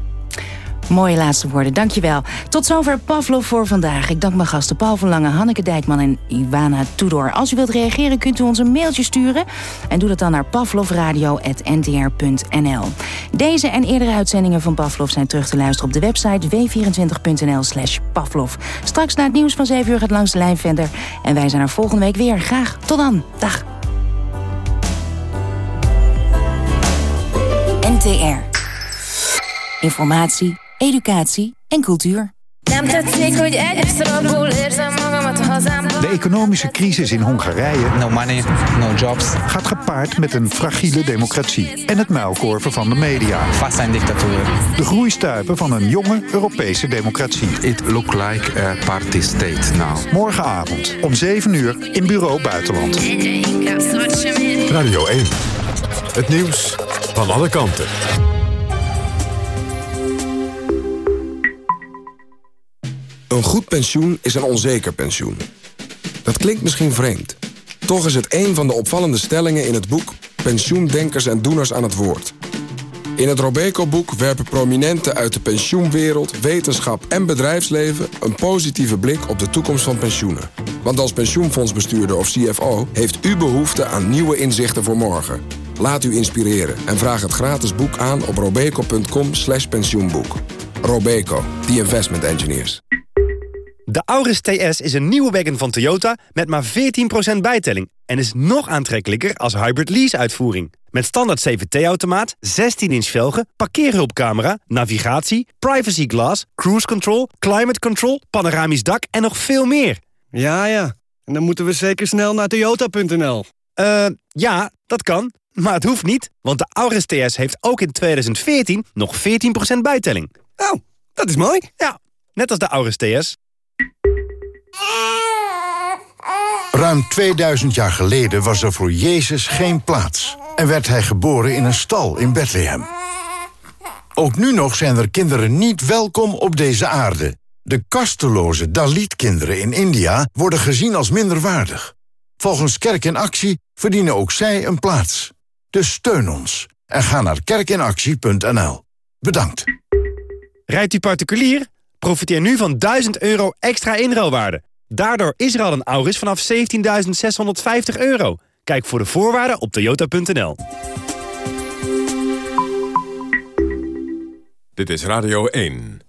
Mooie laatste woorden, dankjewel. Tot zover Pavlov voor vandaag. Ik dank mijn gasten Paul van Lange, Hanneke Dijkman en Ivana Tudor. Als u wilt reageren kunt u ons een mailtje sturen. En doe dat dan naar pavlovradio.ntr.nl. Deze en eerdere uitzendingen van Pavlov zijn terug te luisteren op de website w24.nl slash Pavlov. Straks na het nieuws van 7 uur gaat langs de lijn verder. En wij zijn er volgende week weer. Graag tot dan. Dag. NTR. Informatie educatie en cultuur. De economische crisis in Hongarije no money, no jobs. gaat gepaard met een fragiele democratie en het muilkorven van de media. dictatuur. De groeistuipen van een jonge Europese democratie. It look like a party state now. Morgenavond om 7 uur in Bureau Buitenland. Radio 1. Het nieuws van alle kanten. Een goed pensioen is een onzeker pensioen. Dat klinkt misschien vreemd. Toch is het een van de opvallende stellingen in het boek... Pensioendenkers en Doeners aan het Woord. In het Robeco-boek werpen prominenten uit de pensioenwereld... wetenschap en bedrijfsleven een positieve blik op de toekomst van pensioenen. Want als pensioenfondsbestuurder of CFO... heeft u behoefte aan nieuwe inzichten voor morgen. Laat u inspireren en vraag het gratis boek aan op robeco.com pensioenboek. Robeco, the investment engineers. De Auris TS is een nieuwe wagon van Toyota met maar 14% bijtelling... en is nog aantrekkelijker als hybrid lease-uitvoering. Met standaard CVT-automaat, 16-inch velgen, parkeerhulpcamera... navigatie, privacy glass, cruise control, climate control... panoramisch dak en nog veel meer. Ja, ja. En dan moeten we zeker snel naar toyota.nl. Eh, uh, ja, dat kan. Maar het hoeft niet, want de Auris TS heeft ook in 2014 nog 14% bijtelling. Oh, dat is mooi. Ja, net als de Auris TS. Ruim 2000 jaar geleden was er voor Jezus geen plaats... en werd hij geboren in een stal in Bethlehem. Ook nu nog zijn er kinderen niet welkom op deze aarde. De kasteloze Dalit-kinderen in India worden gezien als minderwaardig. Volgens Kerk in Actie verdienen ook zij een plaats. Dus steun ons en ga naar kerkinactie.nl. Bedankt. Rijdt u particulier? Profiteer nu van 1000 euro extra inruilwaarde. Daardoor is er al een Auris vanaf 17.650 euro. Kijk voor de voorwaarden op toyota.nl. Dit is Radio 1.